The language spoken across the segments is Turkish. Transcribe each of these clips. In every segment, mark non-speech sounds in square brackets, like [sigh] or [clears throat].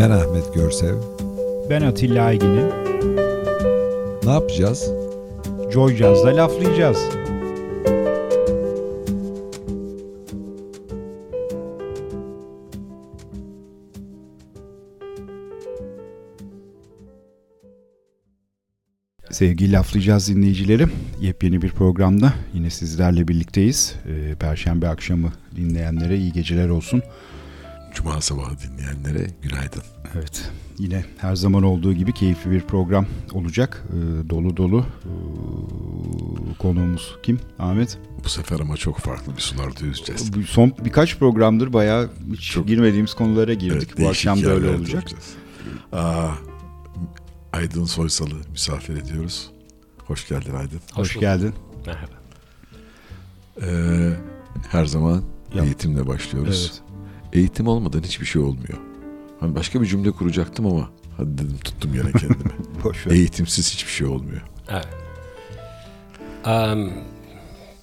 Ben Ahmet Görsev. Ben Atilla Aygin'im. Ne yapacağız? Joy Jazz'da laflayacağız. Sevgili Laflayacağız dinleyicileri, yepyeni bir programda yine sizlerle birlikteyiz. Ee, Perşembe akşamı dinleyenlere iyi geceler olsun. Cuma sabahı dinleyenlere günaydın. Evet, yine her zaman olduğu gibi keyifli bir program olacak. Ee, dolu dolu. Ee, konuğumuz kim? Ahmet? Bu sefer ama çok farklı bir sularda yüzeceğiz. Son birkaç programdır bayağı hiç Çok- girmediğimiz konulara girdik. Evet, Bu değişik akşam da öyle olacak. Aa, Aydın Soysal'ı misafir ediyoruz. Hoş geldin Aydın. Hoş, bulduk. geldin. Merhaba. Ee, her zaman Ya- eğitimle başlıyoruz. Evet. Eğitim olmadan hiçbir şey olmuyor. Hani başka bir cümle kuracaktım ama hadi dedim tuttum yine kendimi. [laughs] Boş ver. Eğitimsiz hiçbir şey olmuyor. Evet. Am,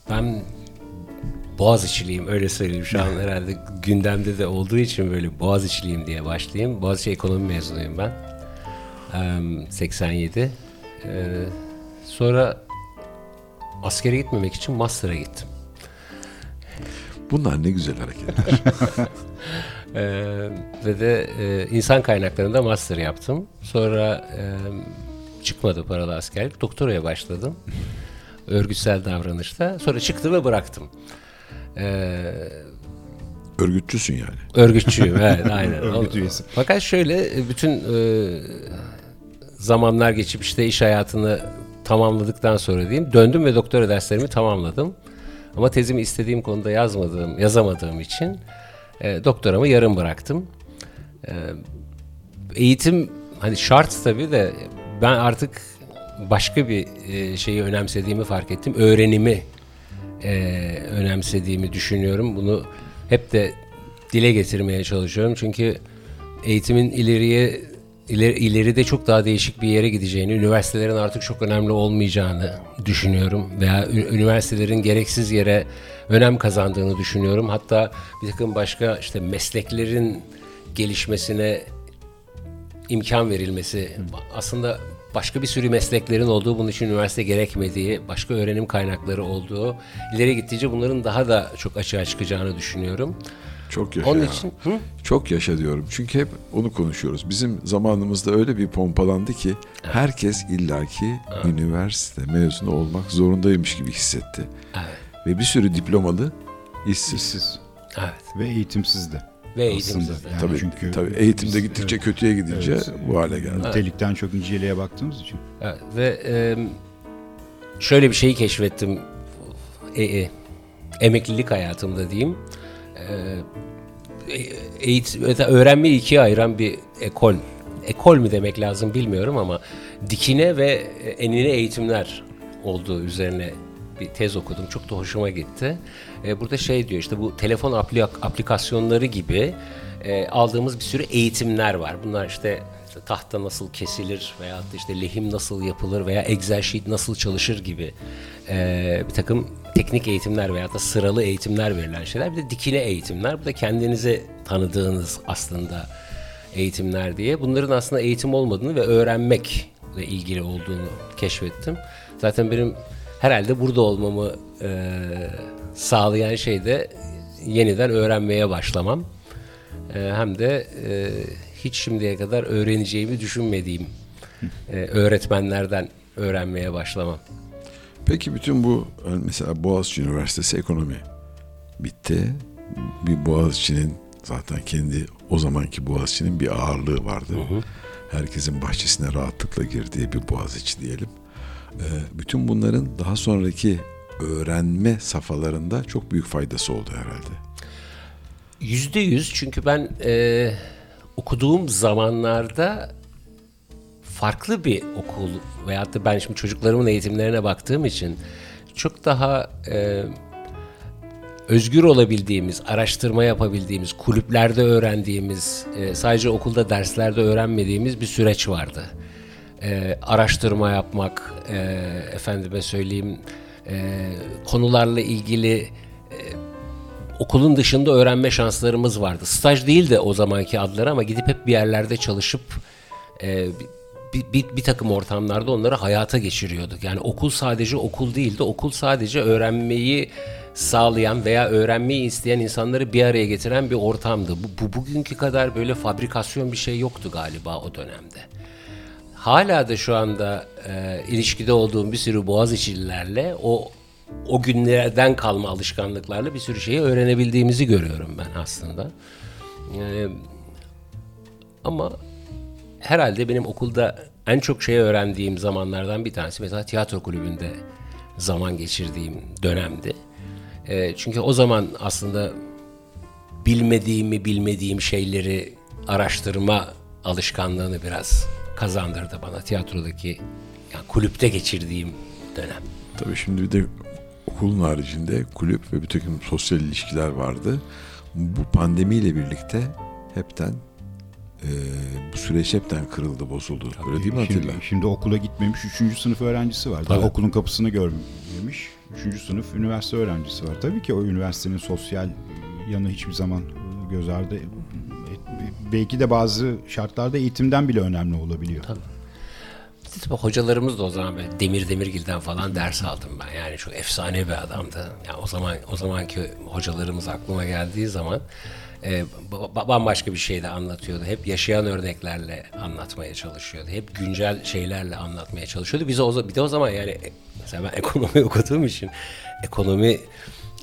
ben Boğaziçi'liyim öyle söyleyeyim şu an [laughs] herhalde gündemde de olduğu için böyle Boğaziçi'liyim diye başlayayım. Boğaziçi ekonomi mezunuyum ben. Am, 87. Ee, sonra askere gitmemek için master'a gittim. Bunlar ne güzel hareketler. [laughs] Ee, ve de e, insan kaynaklarında master yaptım. Sonra e, çıkmadı paralı askerlik. Doktoraya başladım. Örgütsel davranışta. Sonra çıktım ve bıraktım. Ee, Örgütçüsün yani. örgütçüyüm. [laughs] evet aynen. Örgüt üyesi. Fakat şöyle e, bütün e, zamanlar geçip işte iş hayatını tamamladıktan sonra diyeyim döndüm ve doktora derslerimi tamamladım. Ama tezimi istediğim konuda yazmadığım, yazamadığım için e, doktoramı yarım bıraktım. E, eğitim hani şart tabii de ben artık başka bir e, şeyi önemsediğimi fark ettim. Öğrenimi e, önemsediğimi düşünüyorum. Bunu hep de dile getirmeye çalışıyorum. Çünkü eğitimin ileriye ileri, ileride çok daha değişik bir yere gideceğini, üniversitelerin artık çok önemli olmayacağını düşünüyorum veya üniversitelerin gereksiz yere önem kazandığını düşünüyorum. Hatta bir takım başka işte mesleklerin gelişmesine imkan verilmesi aslında başka bir sürü mesleklerin olduğu bunun için üniversite gerekmediği başka öğrenim kaynakları olduğu ileri gittikçe bunların daha da çok açığa çıkacağını düşünüyorum. Çok yaşa Onun için hı? Çok yaşa diyorum. Çünkü hep onu konuşuyoruz. Bizim zamanımızda öyle bir pompalandı ki herkes illaki üniversite mezunu olmak zorundaymış gibi hissetti. Evet. Ve bir sürü diplomalı işsiz. İşsiz Evet. ve eğitimsiz de. Ve eğitimsiz Aslında. de. Yani tabii, çünkü tabii eğitimde biz- gittikçe evet, kötüye gidince evet, bu hale geldi. Nitelikten çok niceliğe baktığımız için. Evet, ve e, şöyle bir şeyi keşfettim e, e, emeklilik hayatımda diyeyim. E, e, eğitim, öğrenmeyi ikiye ayıran bir ekol. Ekol mü demek lazım bilmiyorum ama dikine ve enine eğitimler olduğu üzerine bir tez okudum. Çok da hoşuma gitti. E, burada şey diyor işte bu telefon apli- aplikasyonları gibi e, aldığımız bir sürü eğitimler var. Bunlar işte, tahta nasıl kesilir veya işte lehim nasıl yapılır veya Excel sheet nasıl çalışır gibi e, bir takım teknik eğitimler veya da sıralı eğitimler verilen şeyler. Bir de dikine eğitimler. Bu da kendinize tanıdığınız aslında eğitimler diye. Bunların aslında eğitim olmadığını ve öğrenmekle ilgili olduğunu keşfettim. Zaten benim herhalde burada olmamı e, sağlayan şey de yeniden öğrenmeye başlamam. E, hem de e, hiç şimdiye kadar öğreneceğimi düşünmediğim e, öğretmenlerden öğrenmeye başlamam. Peki bütün bu mesela Boğaziçi Üniversitesi ekonomi bitti. Bir Boğaziçi'nin zaten kendi o zamanki Boğaziçi'nin bir ağırlığı vardı. Herkesin bahçesine rahatlıkla girdiği bir Boğaziçi diyelim. Ee, bütün bunların daha sonraki öğrenme safhalarında çok büyük faydası oldu herhalde. Yüzde yüz çünkü ben e, okuduğum zamanlarda farklı bir okul veyahut da ben şimdi çocuklarımın eğitimlerine baktığım için çok daha e, özgür olabildiğimiz, araştırma yapabildiğimiz, kulüplerde öğrendiğimiz, e, sadece okulda derslerde öğrenmediğimiz bir süreç vardı. E, araştırma yapmak, e, efendime söyleyeyim, e, konularla ilgili okulun dışında öğrenme şanslarımız vardı. Staj değil de o zamanki adları ama gidip hep bir yerlerde çalışıp e, bir, bir, bir takım ortamlarda onları hayata geçiriyorduk. Yani okul sadece okul değildi. Okul sadece öğrenmeyi sağlayan veya öğrenmeyi isteyen insanları bir araya getiren bir ortamdı. Bu, bu bugünkü kadar böyle fabrikasyon bir şey yoktu galiba o dönemde. Hala da şu anda e, ilişkide olduğum bir sürü Boğaziçi'lilerle o o günlerden kalma alışkanlıklarla bir sürü şeyi öğrenebildiğimizi görüyorum ben aslında. E, ama herhalde benim okulda en çok şey öğrendiğim zamanlardan bir tanesi mesela tiyatro kulübünde zaman geçirdiğim dönemdi. E, çünkü o zaman aslında bilmediğimi bilmediğim şeyleri araştırma alışkanlığını biraz kazandırdı bana tiyatrodaki yani kulüpte geçirdiğim dönem. Tabii şimdi bir de okulun haricinde kulüp ve bir takım sosyal ilişkiler vardı. Bu pandemiyle birlikte hepten e, bu süreç hepten kırıldı, bozuldu. Tabii, Öyle değil mi Atilla? Şimdi, şimdi okula gitmemiş 3. sınıf öğrencisi var. Daha okulun kapısını görmemiş 3. sınıf üniversite öğrencisi var. Tabii ki o üniversitenin sosyal yanı hiçbir zaman göz ardı belki de bazı şartlarda eğitimden bile önemli olabiliyor. Tabii. Tabii hocalarımız da o zaman böyle Demir Demirgil'den falan ders aldım ben. Yani çok efsane bir adamdı. Yani o zaman o zamanki hocalarımız aklıma geldiği zaman e, bambaşka bir şey de anlatıyordu. Hep yaşayan örneklerle anlatmaya çalışıyordu. Hep güncel şeylerle anlatmaya çalışıyordu. Bize o, bir de o zaman yani mesela ben [laughs] ekonomi okuduğum için ekonomi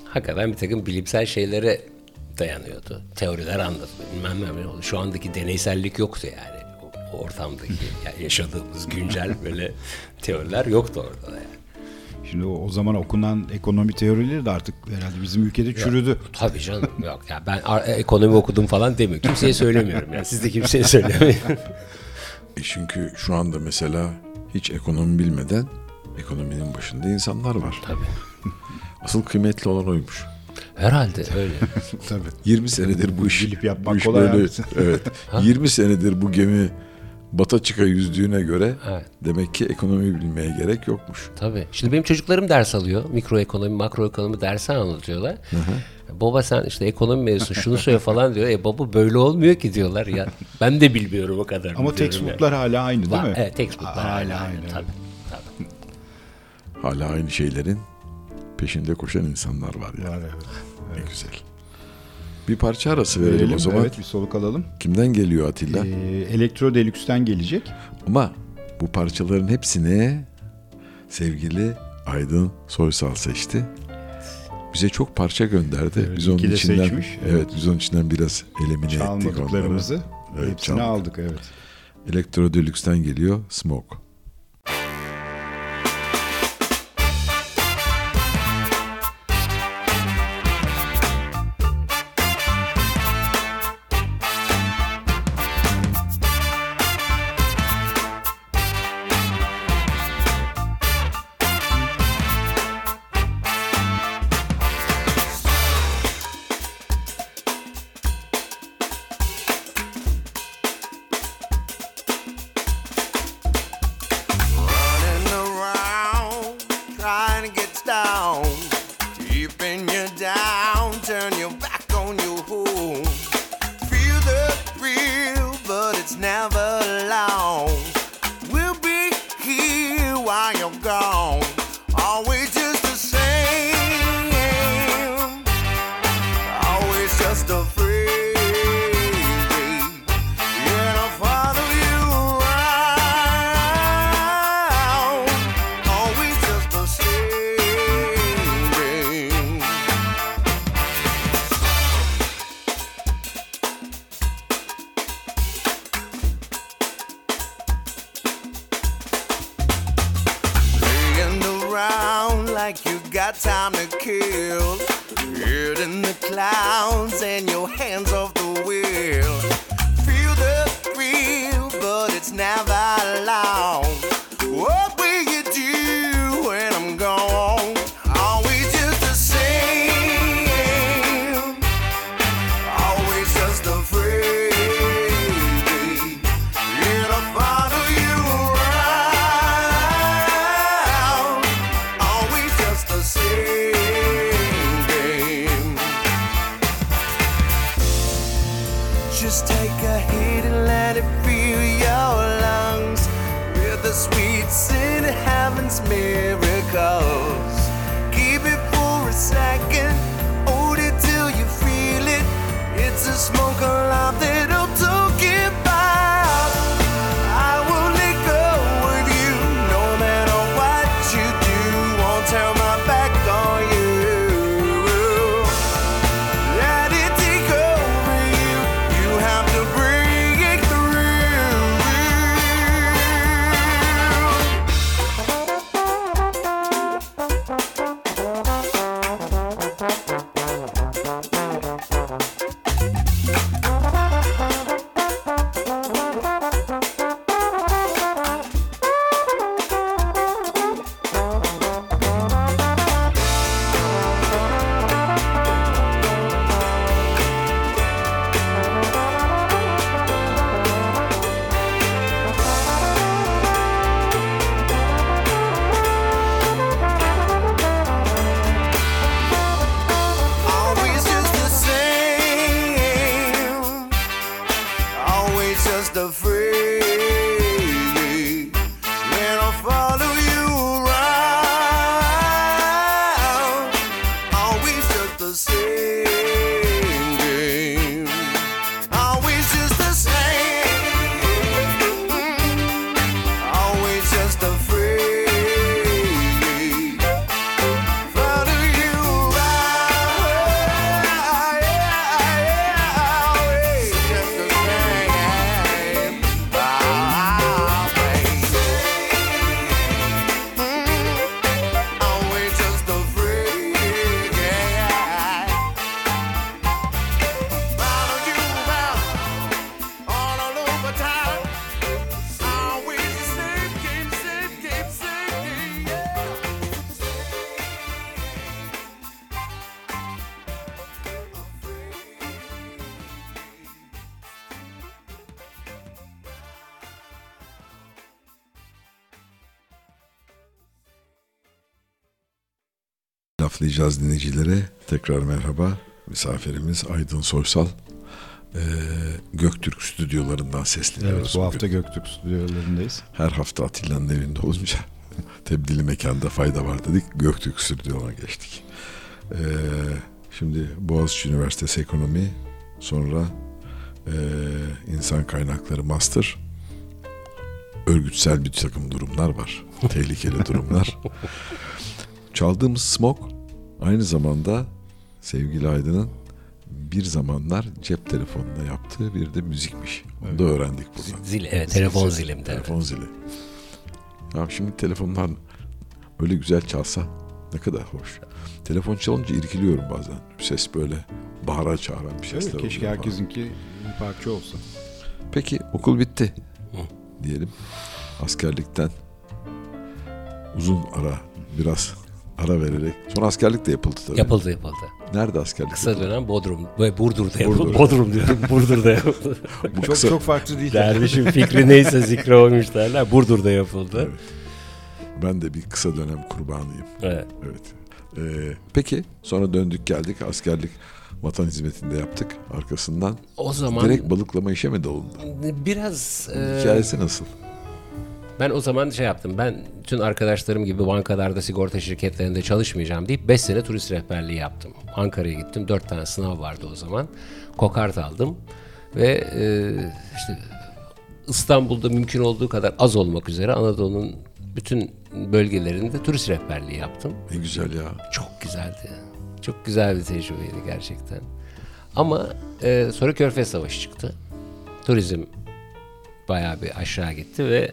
hakikaten bir takım bilimsel şeylere dayanıyordu. Teoriler anlatılıyor. Bilmem ne. Şu andaki deneysellik yoktu yani. O, ortamdaki [laughs] yani yaşadığımız güncel böyle teoriler yoktu orada yani. Şimdi o, o zaman okunan ekonomi teorileri de artık herhalde bizim ülkede çürüdü. Yok, tabii canım yok. Ya ben ekonomi okudum falan demiyorum. Kimseye söylemiyorum. Yani. Siz de kimseye söylemeyin. [laughs] E çünkü şu anda mesela hiç ekonomi bilmeden ekonominin başında insanlar var. Tabii. Asıl kıymetli olan oymuş. Herhalde [laughs] öyle. [laughs] Tabii. 20 senedir bu iş, Bilip yapmak bu iş kolay böyle. [laughs] evet. 20 senedir bu gemi bata çıka yüzdüğüne göre Evet. demek ki ekonomi bilmeye gerek yokmuş. Tabii. Şimdi benim çocuklarım ders alıyor. Mikroekonomi, makroekonomi dersi anlatıyorlar. Baba sen işte ekonomi mezunu şunu söyle falan diyor. E baba böyle olmuyor ki diyorlar ya. Ben de bilmiyorum o kadar. Ama textbooklar hala aynı değil yani. mi? Evet textbooklar Hala hala, aynı, aynı. Tabii. tabii. Hala aynı şeylerin peşinde koşan insanlar var ya. Var, evet. Ne güzel. Bir parça arası verelim, Verelim, o zaman. Evet bir soluk alalım. Kimden geliyor Atilla? Ee, Elektro Deluxe'den gelecek. Ama bu parçaların hepsini sevgili Aydın Soysal seçti. Bize çok parça gönderdi. Evet, biz onun içinden seçmiş, evet. evet. biz onun içinden biraz elimine ettik onları. Evet, hepsini çalmadık. aldık evet. Elektro Deluxe'den geliyor Smoke. Laflayacağız dinleyicilere. Tekrar merhaba. Misafirimiz Aydın Soysal. Ee, Göktürk stüdyolarından sesleniyoruz. Evet, bu bugün. hafta Göktürk stüdyolarındayız. Her hafta Atilla'nın evinde olunca [laughs] tebdili mekanda fayda var dedik. Göktürk stüdyolarına geçtik. Ee, şimdi Boğaziçi Üniversitesi Ekonomi, sonra ee, insan kaynakları master, örgütsel bir takım durumlar var. [laughs] Tehlikeli durumlar. [laughs] Çaldığımız Smoke aynı zamanda sevgili Aydın'ın bir zamanlar cep telefonunda yaptığı bir de müzikmiş. Onu da öğrendik buradan. Zil, evet telefon zilimde. Telefon zili. Ya şimdi telefonlar öyle güzel çalsa ne kadar hoş. Telefon çalınca irkiliyorum bazen. Ses böyle bağıra çağıran bir sesler Evet, keşke falan. herkesinki bir parça olsa. Peki okul bitti diyelim. Askerlikten uzun ara biraz ara vererek. Sonra askerlik de yapıldı tabii. Yapıldı yapıldı. Nerede askerlik? Kısa yapıldı? dönem Bodrum ve Burdur'da yapıldı. Burdur. Bodrum diyorum. [laughs] Burdur'da yapıldı. Bu Çok kısa- çok farklı değil. Dervişin fikri neyse zikre olmuş derler. Burdur'da yapıldı. Ben de bir kısa dönem kurbanıyım. Evet. Evet. Ee, peki sonra döndük geldik askerlik vatan hizmetinde yaptık. Arkasından O zaman direkt balıklama işe mi dalındı? biraz e, Hikayesi nasıl? Ben o zaman şey yaptım. Ben bütün arkadaşlarım gibi bankalarda sigorta şirketlerinde çalışmayacağım deyip 5 sene turist rehberliği yaptım. Ankara'ya gittim. 4 tane sınav vardı o zaman. Kokart aldım ve e, işte İstanbul'da mümkün olduğu kadar az olmak üzere Anadolu'nun bütün bölgelerinde turist rehberliği yaptım. Ne güzel ya. Çok güzeldi. Çok güzel bir tecrübeydi gerçekten. Ama e, sonra Körfez Savaşı çıktı. Turizm bayağı bir aşağı gitti ve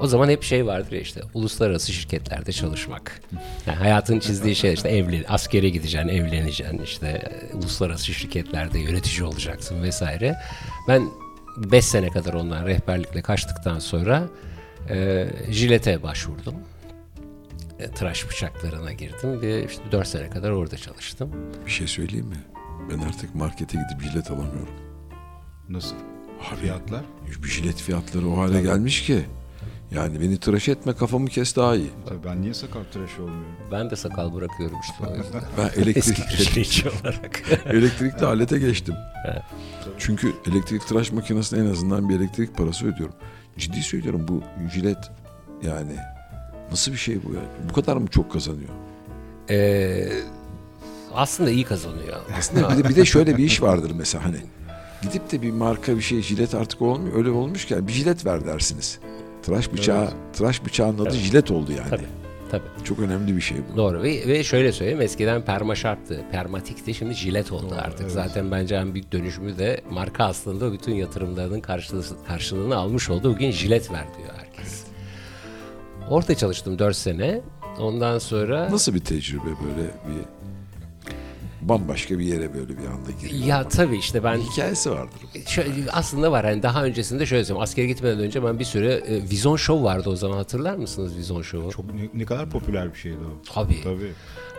o zaman hep şey vardır ya işte uluslararası şirketlerde çalışmak. Yani hayatın çizdiği şey işte evli, askere gideceksin, evleneceksin, işte e, uluslararası şirketlerde yönetici olacaksın vesaire. Ben 5 sene kadar ondan rehberlikle kaçtıktan sonra e, jilete başvurdum e, tıraş bıçaklarına girdim ve işte 4 sene kadar orada çalıştım. Bir şey söyleyeyim mi? Ben artık markete gidip jilet alamıyorum. Nasıl? Abi, Fiyatlar? Bir jilet fiyatları o hale gelmiş ki. Yani beni tıraş etme kafamı kes daha iyi. Tabii ben niye sakal tıraşı olmuyorum? Ben de sakal bırakıyorum işte o yüzden. [laughs] Ben elektrik, tıraşçı olarak. [laughs] elektrikli alete geçtim. Çünkü elektrik tıraş makinesine en azından bir elektrik parası ödüyorum. Ciddi söylüyorum bu jilet yani nasıl bir şey bu ya? Bu kadar mı çok kazanıyor? Ee, aslında iyi kazanıyor. Aslında bir de, bir de şöyle bir iş vardır mesela hani gidip de bir marka bir şey jilet artık olmuyor. Öyle olmuşken bir jilet ver dersiniz. Tıraş bıçağı, tıraş bıçağının adı jilet oldu yani. Tabii. Tabii. Çok önemli bir şey bu. Doğru ve, ve şöyle söyleyeyim eskiden perma şarttı, permatikti şimdi jilet oldu artık. Zaten bence en büyük dönüşümü de marka aslında bütün yatırımlarının karşılığı, karşılığını almış oldu. Bugün jilet ver diyor herkes. Orada çalıştım 4 sene. Ondan sonra... Nasıl bir tecrübe böyle bir bambaşka bir yere böyle bir anda giriyor. Ya tabii işte ben Bir hikayesi vardır. Şöyle, aslında var hani daha öncesinde şöyle söyleyeyim askere gitmeden önce ben bir süre e, Vizon Show vardı o zaman hatırlar mısınız Vizon Show'u? Çok ne, ne kadar popüler bir şeydi o. Tabii. Tabii.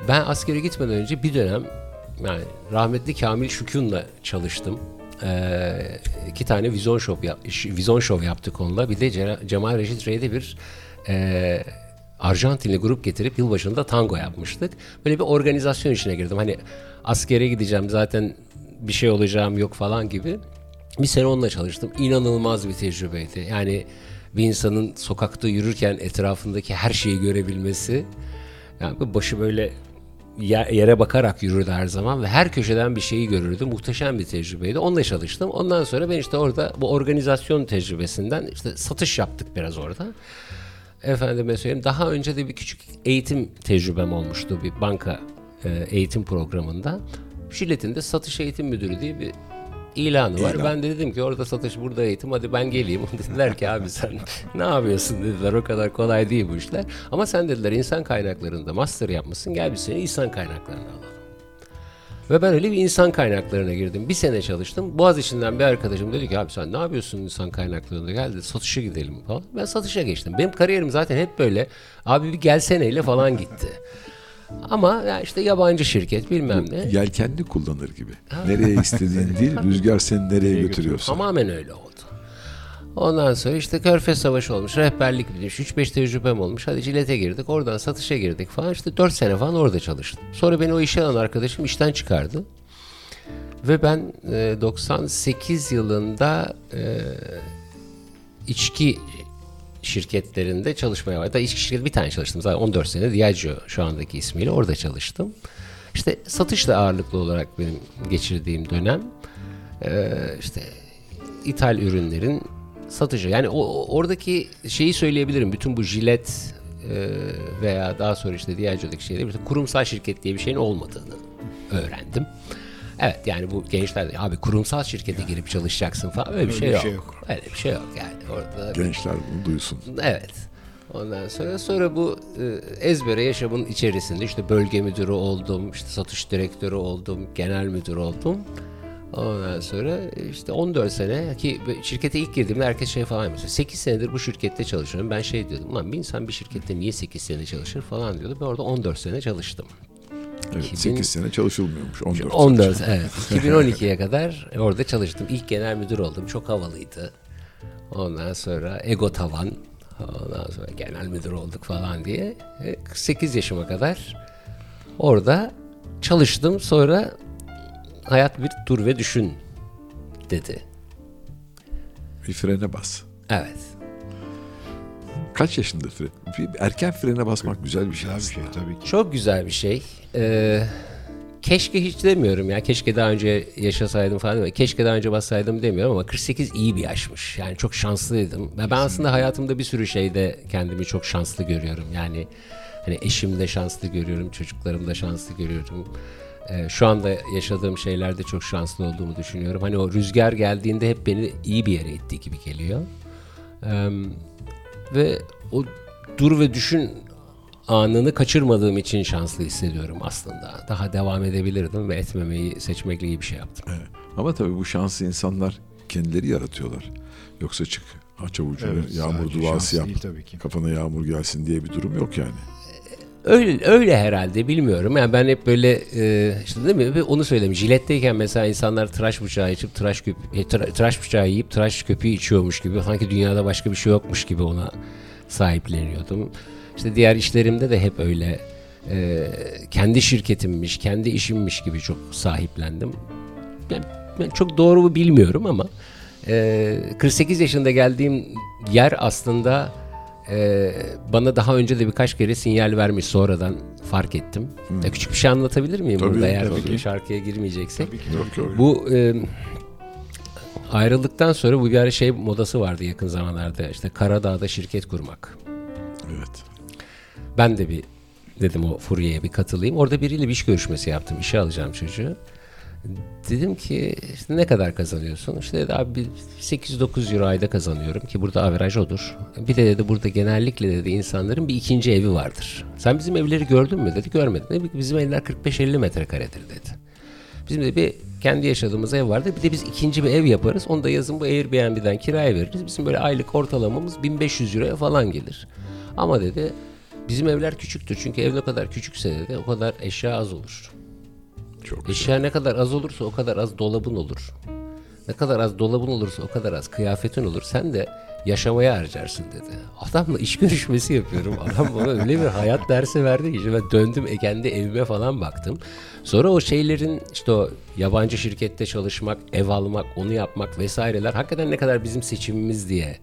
Ben askere gitmeden önce bir dönem yani rahmetli Kamil Şükün'le çalıştım. Ee, iki tane Vizon Show, yap, Vizon Show yaptık onunla. Bir de Ce- Cemal Reşit Rey'de bir e, Arjantinli grup getirip yılbaşında tango yapmıştık. Böyle bir organizasyon içine girdim. Hani askere gideceğim zaten bir şey olacağım yok falan gibi. Bir sene onunla çalıştım. İnanılmaz bir tecrübeydi. Yani bir insanın sokakta yürürken etrafındaki her şeyi görebilmesi. Yani başı böyle ye- yere bakarak yürürdü her zaman ve her köşeden bir şeyi görürdü. Muhteşem bir tecrübeydi. Onunla çalıştım. Ondan sonra ben işte orada bu organizasyon tecrübesinden işte satış yaptık biraz orada. Efendime söyleyeyim daha önce de bir küçük eğitim tecrübem olmuştu bir banka e, eğitim programında. Jilet'in de satış eğitim müdürü diye bir ilanı var. İlan. Ben de dedim ki orada satış burada eğitim hadi ben geleyim. [laughs] dediler ki abi sen [laughs] ne yapıyorsun dediler o kadar kolay değil bu işler. Ama sen dediler insan kaynaklarında master yapmışsın gel bir sene insan kaynaklarına alalım. Ve ben öyle bir insan kaynaklarına girdim. Bir sene çalıştım. Boğaziçi'nden bir arkadaşım dedi ki abi sen ne yapıyorsun insan kaynaklarında gel dedi satışa gidelim falan. Ben satışa geçtim. Benim kariyerim zaten hep böyle abi bir gelseneyle falan gitti. Ama ya işte yabancı şirket bilmem ne. Yelkenli kullanır gibi. Nereye istediğin değil, [laughs] rüzgar seni nereye götürüyorsa. Tamamen öyle oldu. Ondan sonra işte Körfez Savaşı olmuş, rehberlik bitmiş, 3-5 tecrübem olmuş. Hadi Cilet'e girdik, oradan satışa girdik falan. İşte 4 sene falan orada çalıştım. Sonra beni o işe alan arkadaşım işten çıkardı. Ve ben e, 98 yılında e, içki şirketlerinde çalışmaya başladım. İçki şirketi bir tane çalıştım. Zaten 14 sene Diageo şu andaki ismiyle orada çalıştım. İşte satışla ağırlıklı olarak benim geçirdiğim dönem e, işte ithal ürünlerin satıcı. Yani o oradaki şeyi söyleyebilirim. Bütün bu jilet e, veya daha sonra işte Diageo'daki şeyler bütün kurumsal şirket diye bir şeyin olmadığını öğrendim. Evet yani bu gençler de abi kurumsal şirkete girip çalışacaksın falan öyle bir şey, bir yok. şey yok. Öyle bir şey yok yani orada. Gençler bunu duysun. Evet. Ondan sonra sonra bu e, ezbere yaşamın içerisinde işte bölge müdürü oldum, işte satış direktörü oldum, genel müdür oldum. Ondan sonra işte 14 sene ki şirkete ilk girdiğimde herkes şey falan yapıyor. 8 senedir bu şirkette çalışıyorum. Ben şey diyordum. Ulan bir insan bir şirkette niye 8 sene çalışır falan diyordu. Ben orada 14 sene çalıştım. Evet, 2000 8 sene çalışılmıyormuş. 14, 14 sene. evet. [laughs] 2012'ye kadar orada çalıştım. İlk genel müdür oldum. Çok havalıydı. Ondan sonra ego tavan. Ondan sonra genel müdür olduk falan diye. E, 48 yaşıma kadar orada çalıştım. Sonra hayat bir dur ve düşün dedi. Bir frene bas. Evet. Kaç yaşında fre? Bir erken frene basmak güzel bir şey Güzel bir şey tabii ki. Çok güzel bir şey. Ee, keşke hiç demiyorum ya. Keşke daha önce yaşasaydım falan demiyorum. Keşke daha önce bassaydım demiyorum ama 48 iyi bir yaşmış. Yani çok şanslıydım. Ben, ben aslında hayatımda bir sürü şeyde kendimi çok şanslı görüyorum. Yani hani eşimde şanslı görüyorum, çocuklarımda şanslı görüyorum. Ee, şu anda yaşadığım şeylerde çok şanslı olduğumu düşünüyorum. Hani o rüzgar geldiğinde hep beni iyi bir yere ittiği gibi geliyor. Ve o dur ve düşün anını kaçırmadığım için şanslı hissediyorum aslında. Daha devam edebilirdim ve etmemeyi seçmekle iyi bir şey yaptım. Evet. Ama tabii bu şanslı insanlar kendileri yaratıyorlar. Yoksa çık aç avucunu Evet, yağmur duası yap. değil tabii ki. Kafana yağmur gelsin diye bir durum yok yani. Öyle, öyle herhalde bilmiyorum. Yani ben hep böyle e, işte değil mi? Onu söyledim. Jiletteyken mesela insanlar tıraş bıçağı içip tıraş köp e, tıra- tıraş bıçağı yiyip tıraş köpüğü içiyormuş gibi sanki dünyada başka bir şey yokmuş gibi ona sahipleniyordum. İşte diğer işlerimde de hep öyle e, kendi şirketimmiş, kendi işimmiş gibi çok sahiplendim. Ben, ben çok doğru mu bilmiyorum ama e, 48 yaşında geldiğim yer aslında e, bana daha önce de birkaç kere sinyal vermiş sonradan fark ettim. Ya küçük bir şey anlatabilir miyim Tabii, burada eğer tabii. şarkıya girmeyeceksek? Tabii ki. Yok yok. Bu e, ayrıldıktan sonra bu bir ara şey modası vardı yakın zamanlarda işte Karadağ'da şirket kurmak. Evet. Ben de bir dedim o furyaya bir katılayım. Orada biriyle bir iş görüşmesi yaptım. İşe alacağım çocuğu. Dedim ki işte ne kadar kazanıyorsun? İşte dedi abi bir 8-9 euro ayda kazanıyorum ki burada averaj odur. Bir de dedi burada genellikle dedi insanların bir ikinci evi vardır. Sen bizim evleri gördün mü dedi. Görmedim. Dedi, bizim evler 45-50 metrekaredir dedi. Bizim de bir kendi yaşadığımız ev vardı. Bir de biz ikinci bir ev yaparız. Onu da yazın bu Airbnb'den kiraya veririz. Bizim böyle aylık ortalamamız 1500 euroya falan gelir. Ama dedi bizim evler küçüktür. Çünkü ev ne kadar küçükse dedi o kadar eşya az olur. Çok güzel. Eşya ne kadar az olursa o kadar az dolabın olur. Ne kadar az dolabın olursa o kadar az kıyafetin olur. Sen de yaşamaya harcarsın dedi. Adamla iş [laughs] görüşmesi yapıyorum. Adam bana öyle bir hayat dersi verdi ki işte ben döndüm e, kendi evime falan baktım. Sonra o şeylerin işte o yabancı şirkette çalışmak, ev almak, onu yapmak vesaireler hakikaten ne kadar bizim seçimimiz diye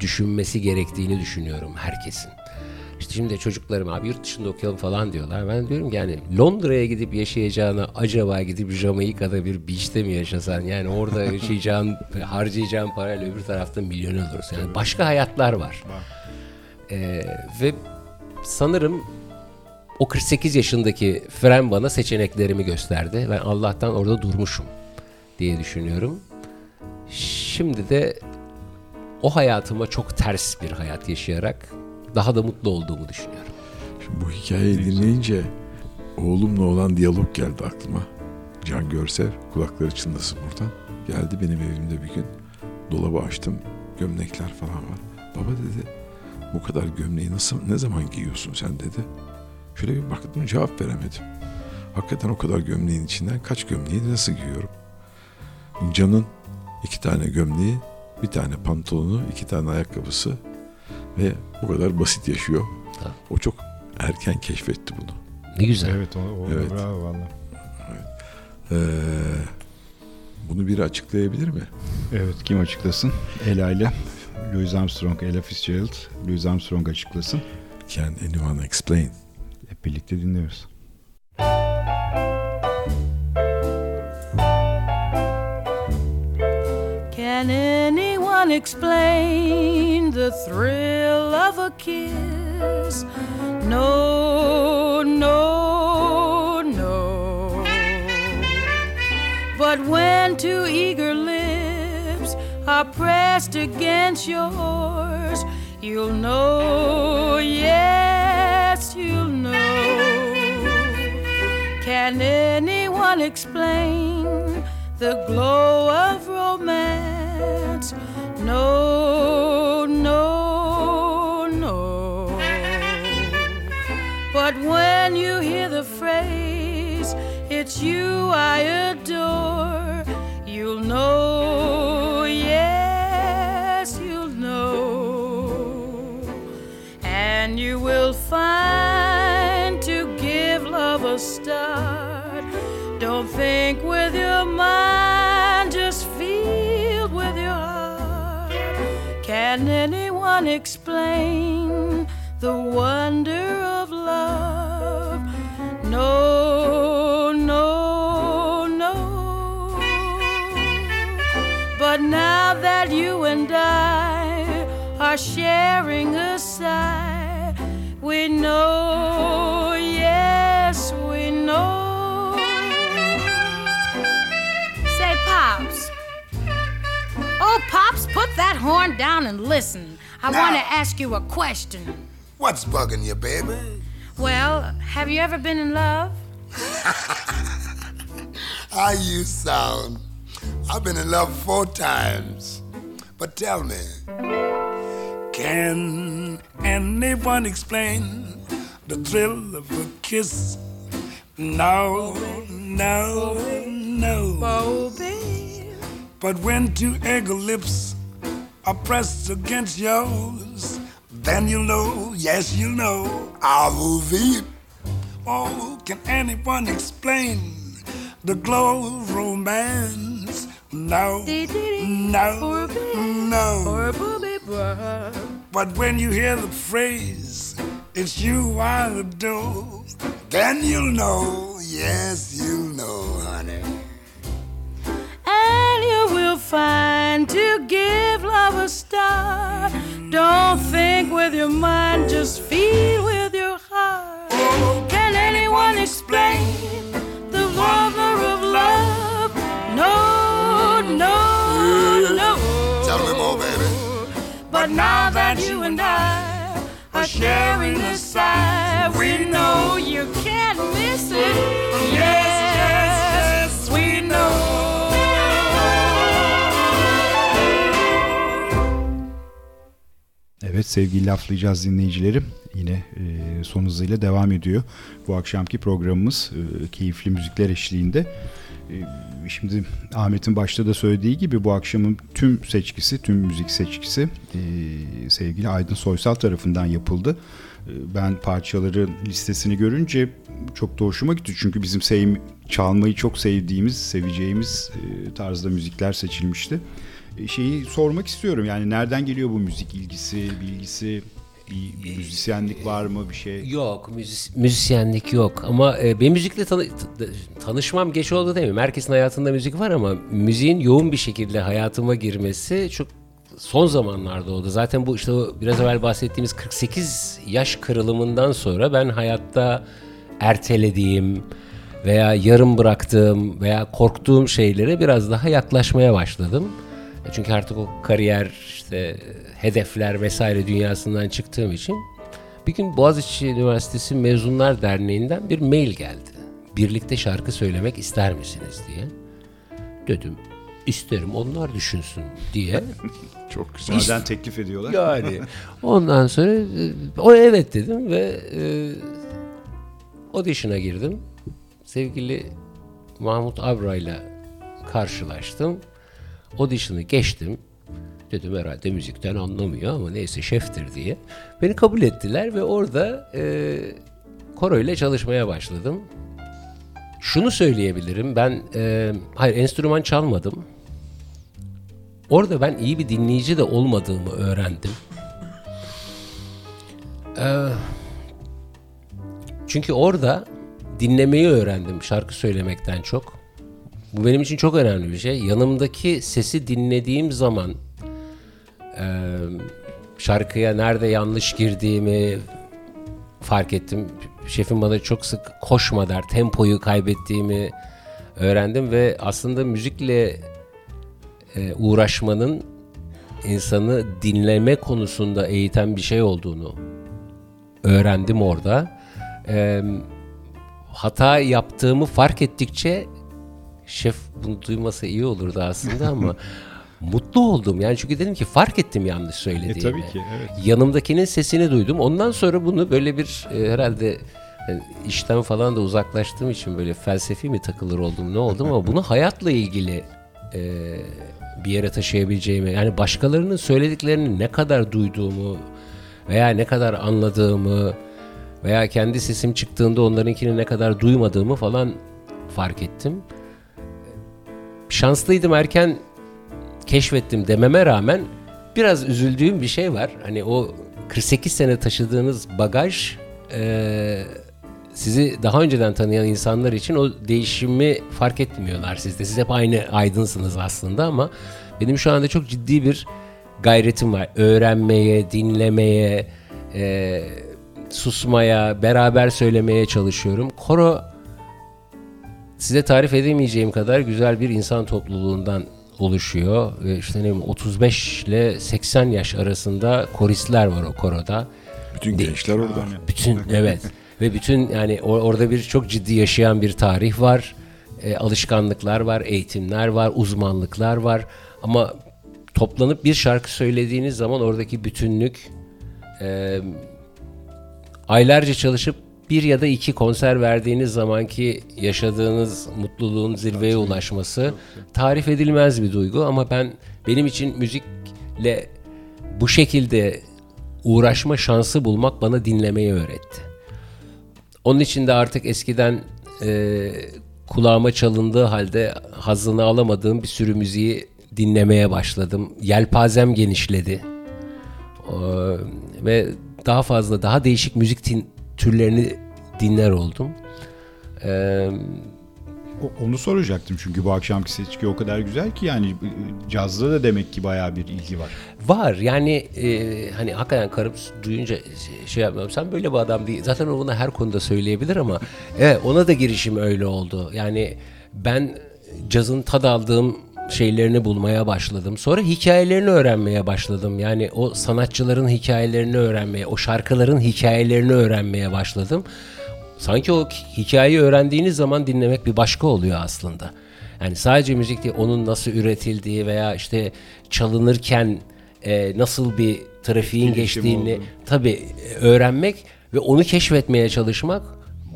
düşünmesi gerektiğini düşünüyorum herkesin. Şimdi çocuklarım abi yurt dışında okuyalım falan diyorlar. Ben diyorum ki yani Londra'ya gidip yaşayacağına acaba gidip Jamaika'da bir beach'te mi yaşasan yani orada [laughs] yaşayacağın, harcayacağın parayla öbür tarafta milyoner olursun. Yani başka hayatlar var. Ee, ve sanırım o 48 yaşındaki fren bana seçeneklerimi gösterdi. Ben Allah'tan orada durmuşum diye düşünüyorum. Şimdi de o hayatıma çok ters bir hayat yaşayarak daha da mutlu olduğumu düşünüyorum. Şimdi bu hikayeyi dinleyince oğlumla olan diyalog geldi aklıma. Can Görsev kulakları çınlasın buradan. Geldi benim evimde bir gün. Dolabı açtım. Gömlekler falan var. Baba dedi bu kadar gömleği nasıl ne zaman giyiyorsun sen dedi. Şöyle bir baktım cevap veremedim. Hakikaten o kadar gömleğin içinden kaç gömleği nasıl giyiyorum? Can'ın iki tane gömleği Bir tane pantolonu, iki tane ayakkabısı ve o kadar basit yaşıyor. Ha. O çok erken keşfetti bunu. Ne güzel. Evet o, o Evet. bravo valla. Ee, bunu biri açıklayabilir mi? Evet kim açıklasın? Ella ile Louis Armstrong, Ella Fitzgerald, Louis Armstrong açıklasın. Can anyone explain? Hep birlikte dinliyoruz. Can anyone explain the thrill of a kiss? No, no, no. But when two eager lips are pressed against yours, you'll know, yes, you'll know. Can anyone explain the glow of ask you a question. What's bugging you, baby? Well, have you ever been in love? [laughs] How you sound. I've been in love four times. But tell me, can anyone explain the thrill of a kiss? No, no, no. Oh, babe. But when two eager lips are pressed against yours, then you'll know, yes, you'll know. I will veep. Oh, can anyone explain the glow of romance? No, no, no. But when you hear the phrase, it's you I adore, then you'll know, yes, you'll know, honey. You will find to give love a start. Don't think with your mind, just feel with your heart. Can anyone explain the wonder of love? No, no, no. Tell me more, baby. But now that you and I are sharing a sigh, we know you can't miss it. Yes, Evet sevgili laflayacağız dinleyicilerim. Yine e, son hızıyla devam ediyor. Bu akşamki programımız e, keyifli müzikler eşliğinde. E, şimdi Ahmet'in başta da söylediği gibi bu akşamın tüm seçkisi, tüm müzik seçkisi e, sevgili Aydın Soysal tarafından yapıldı. E, ben parçaların listesini görünce çok da hoşuma gitti. Çünkü bizim sev, çalmayı çok sevdiğimiz, seveceğimiz e, tarzda müzikler seçilmişti. E, şeyi sormak istiyorum. Yani nereden geliyor bu müzik ilgisi, bilgisi, bir, bir müzisyenlik var mı bir şey? Yok, müzis- müzisyenlik yok. Ama e, benim müzikle tanı- tanışmam geç oldu demiyorum. Herkesin hayatında müzik var ama müziğin yoğun bir şekilde hayatıma girmesi çok son zamanlarda oldu. Zaten bu işte o biraz evvel bahsettiğimiz 48 yaş kırılımından sonra ben hayatta ertelediğim veya yarım bıraktığım veya korktuğum şeylere biraz daha yaklaşmaya başladım. E, Çünkü artık o kariyer, işte hedefler vesaire dünyasından çıktığım için bir gün Boğaziçi Üniversitesi Mezunlar Derneği'nden bir mail geldi. Birlikte şarkı söylemek ister misiniz diye. Dedim isterim onlar düşünsün diye. [laughs] Çok güzel. Bazen teklif ediyorlar. Yani [laughs] ondan sonra e, o evet dedim ve e, audition'a girdim. Sevgili Mahmut Abra'yla karşılaştım. Audition'ı geçtim. Dedim herhalde müzikten anlamıyor ama neyse şeftir diye. Beni kabul ettiler ve orada e, koro ile çalışmaya başladım. Şunu söyleyebilirim ben e, hayır enstrüman çalmadım. Orada ben iyi bir dinleyici de olmadığımı öğrendim. Ee, çünkü orada dinlemeyi öğrendim şarkı söylemekten çok. Bu benim için çok önemli bir şey. Yanımdaki sesi dinlediğim zaman e, şarkıya nerede yanlış girdiğimi fark ettim. Şefim bana çok sık koşma der, tempoyu kaybettiğimi öğrendim ve aslında müzikle e, uğraşmanın insanı dinleme konusunda eğiten bir şey olduğunu öğrendim orada. E, hata yaptığımı fark ettikçe şef bunu duyması iyi olurdu aslında ama [laughs] mutlu oldum. Yani çünkü dedim ki fark ettim yanlış söylediğimi. E, tabii ki, evet. Yanımdakinin sesini duydum. Ondan sonra bunu böyle bir e, herhalde yani işten falan da uzaklaştığım için böyle felsefi mi takılır oldum ne oldum ama bunu [laughs] hayatla ilgili e, bir yere taşıyabileceğimi yani başkalarının söylediklerini ne kadar duyduğumu veya ne kadar anladığımı veya kendi sesim çıktığında onlarınkini ne kadar duymadığımı falan fark ettim. Şanslıydım erken keşfettim dememe rağmen biraz üzüldüğüm bir şey var. Hani o 48 sene taşıdığınız bagaj e, sizi daha önceden tanıyan insanlar için o değişimi fark etmiyorlar sizde. Siz hep aynı aydınsınız aslında ama benim şu anda çok ciddi bir gayretim var. Öğrenmeye, dinlemeye, e, susmaya, beraber söylemeye çalışıyorum. Koro size tarif edemeyeceğim kadar güzel bir insan topluluğundan oluşuyor. Ve işte ne bileyim 35 ile 80 yaş arasında koristler var o koroda. Bütün De- gençler orada. Bütün evet ve bütün yani or- orada bir çok ciddi yaşayan bir tarih var. E, alışkanlıklar var, eğitimler var, uzmanlıklar var. Ama toplanıp bir şarkı söylediğiniz zaman oradaki bütünlük e, aylarca çalışıp bir ya da iki konser verdiğiniz zamanki yaşadığınız mutluluğun zirveye ulaşması tarif edilmez bir duygu ama ben benim için müzikle bu şekilde uğraşma şansı bulmak bana dinlemeyi öğretti. Onun için de artık eskiden e, kulağıma çalındığı halde hazını alamadığım bir sürü müziği dinlemeye başladım. Yelpazem genişledi. Ee, ve daha fazla, daha değişik müzik tin- türlerini dinler oldum. Ee, Onu soracaktım çünkü bu akşamki seçki o kadar güzel ki yani e, cazda da demek ki bayağı bir ilgi var. Var yani e, hani hakikaten karım duyunca şey, şey yapmıyorum sen böyle bir adam değil. Zaten o bunu her konuda söyleyebilir ama evet ona da girişim öyle oldu. Yani ben cazın tad aldığım şeylerini bulmaya başladım. Sonra hikayelerini öğrenmeye başladım. Yani o sanatçıların hikayelerini öğrenmeye, o şarkıların hikayelerini öğrenmeye başladım. Sanki o hikayeyi öğrendiğiniz zaman dinlemek bir başka oluyor aslında. Yani sadece müzik değil, onun nasıl üretildiği veya işte çalınırken e, nasıl bir trafiğin Gelişim geçtiğini oldu. tabii e, öğrenmek ve onu keşfetmeye çalışmak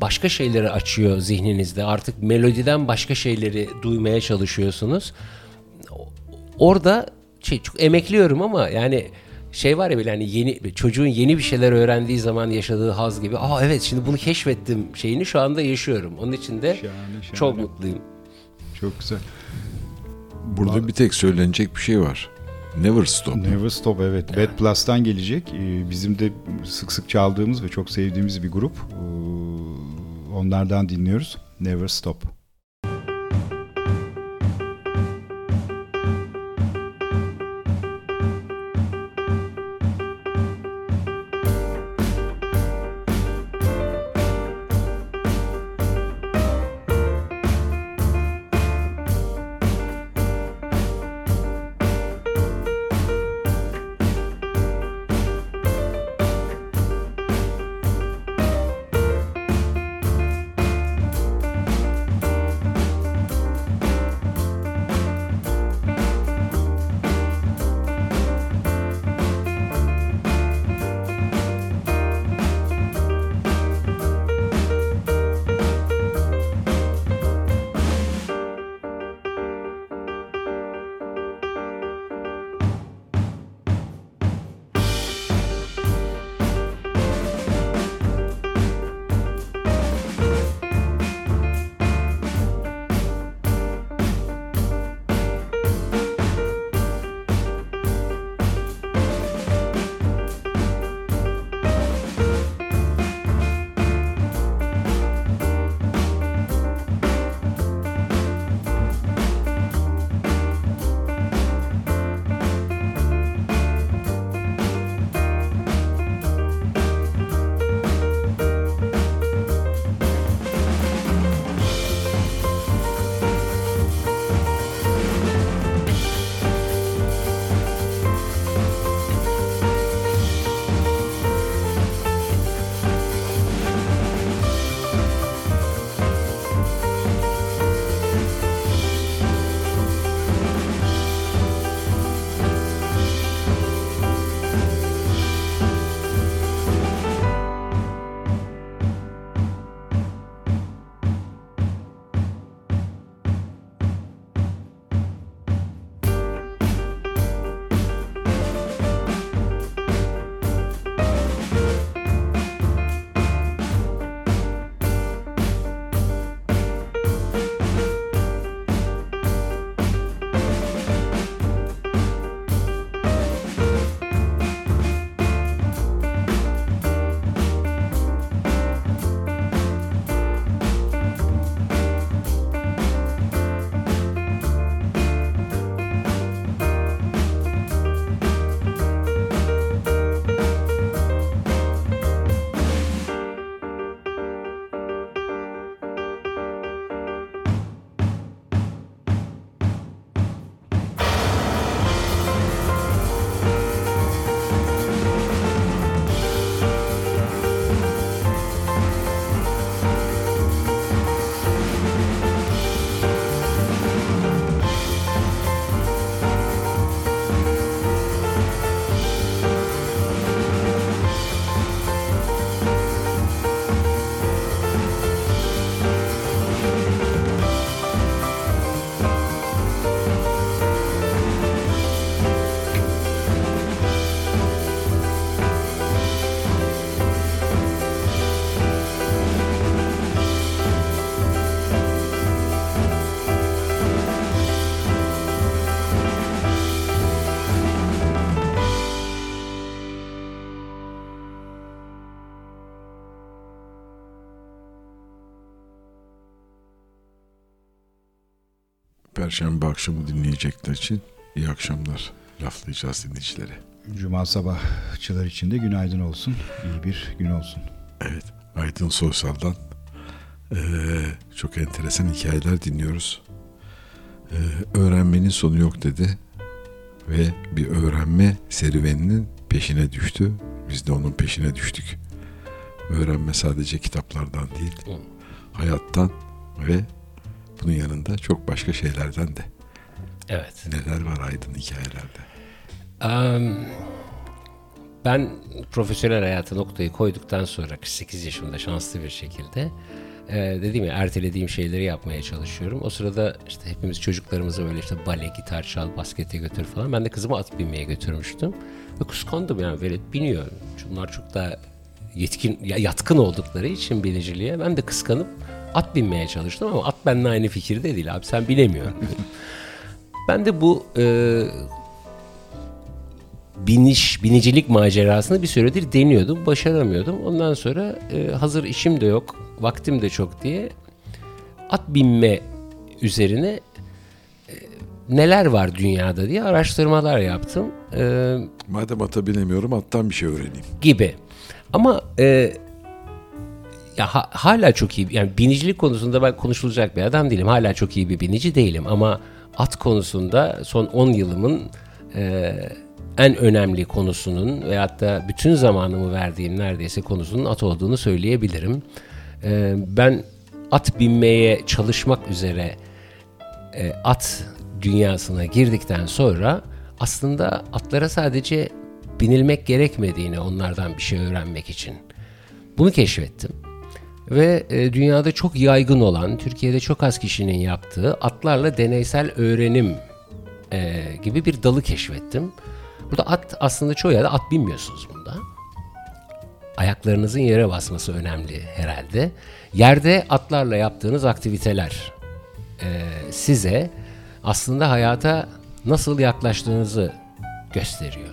başka şeyleri açıyor zihninizde. Artık melodiden başka şeyleri duymaya çalışıyorsunuz. Orada şey çok emekliyorum ama yani şey var ya böyle hani yeni çocuğun yeni bir şeyler öğrendiği zaman yaşadığı haz gibi. Aa evet şimdi bunu keşfettim şeyini şu anda yaşıyorum. Onun için de Şahane, şahane. çok mutluyum. Çok güzel. Burada bir tek söylenecek bir şey var. Never stop. Never Stop evet. Bad Plus'tan gelecek. Ee, Bizim de sık sık çaldığımız ve çok sevdiğimiz bir grup. Ee, Onlardan dinliyoruz. Never Stop. Perşembe akşamı dinleyecekler için iyi akşamlar. Laflayacağız dinleyicilere. Cuma sabahçılar için de günaydın olsun. İyi bir gün olsun. Evet, Aydın Soysal'dan eee, çok enteresan hikayeler dinliyoruz. Eee, öğrenmenin sonu yok dedi ve bir öğrenme serüveninin peşine düştü. Biz de onun peşine düştük. Öğrenme sadece kitaplardan değil, hayattan ve bunun yanında çok başka şeylerden de. Evet. Neler var Aydın hikayelerde? Am, ben profesyonel hayata noktayı koyduktan sonra 48 yaşımda şanslı bir şekilde e, dediğim ya ertelediğim şeyleri yapmaya çalışıyorum. O sırada işte hepimiz çocuklarımızı böyle işte bale, gitar çal, baskete götür falan. Ben de kızımı at binmeye götürmüştüm. Ve kıskandım yani Velet biniyor. Bunlar çok daha yetkin, ya- yatkın oldukları için biniciliğe. Ben de kıskanıp at binmeye çalıştım ama at benimle aynı fikirde değil abi sen binemiyorsun. [laughs] ben de bu e, biniş, binicilik macerasını bir süredir deniyordum. Başaramıyordum. Ondan sonra e, hazır işim de yok, vaktim de çok diye at binme üzerine e, neler var dünyada diye araştırmalar yaptım. E, Madem ata binemiyorum attan bir şey öğreneyim. gibi. Ama e, ya ha- hala çok iyi yani binicilik konusunda ben konuşulacak bir adam değilim. Hala çok iyi bir binici değilim ama at konusunda son 10 yılımın e, en önemli konusunun veyahut da bütün zamanımı verdiğim neredeyse konusunun at olduğunu söyleyebilirim. E, ben at binmeye çalışmak üzere e, at dünyasına girdikten sonra aslında atlara sadece binilmek gerekmediğini onlardan bir şey öğrenmek için. Bunu keşfettim. Ve e, dünyada çok yaygın olan, Türkiye'de çok az kişinin yaptığı atlarla deneysel öğrenim e, gibi bir dalı keşfettim. Burada at aslında çoğu yerde at binmiyorsunuz bunda. Ayaklarınızın yere basması önemli herhalde. Yerde atlarla yaptığınız aktiviteler e, size aslında hayata nasıl yaklaştığınızı gösteriyor.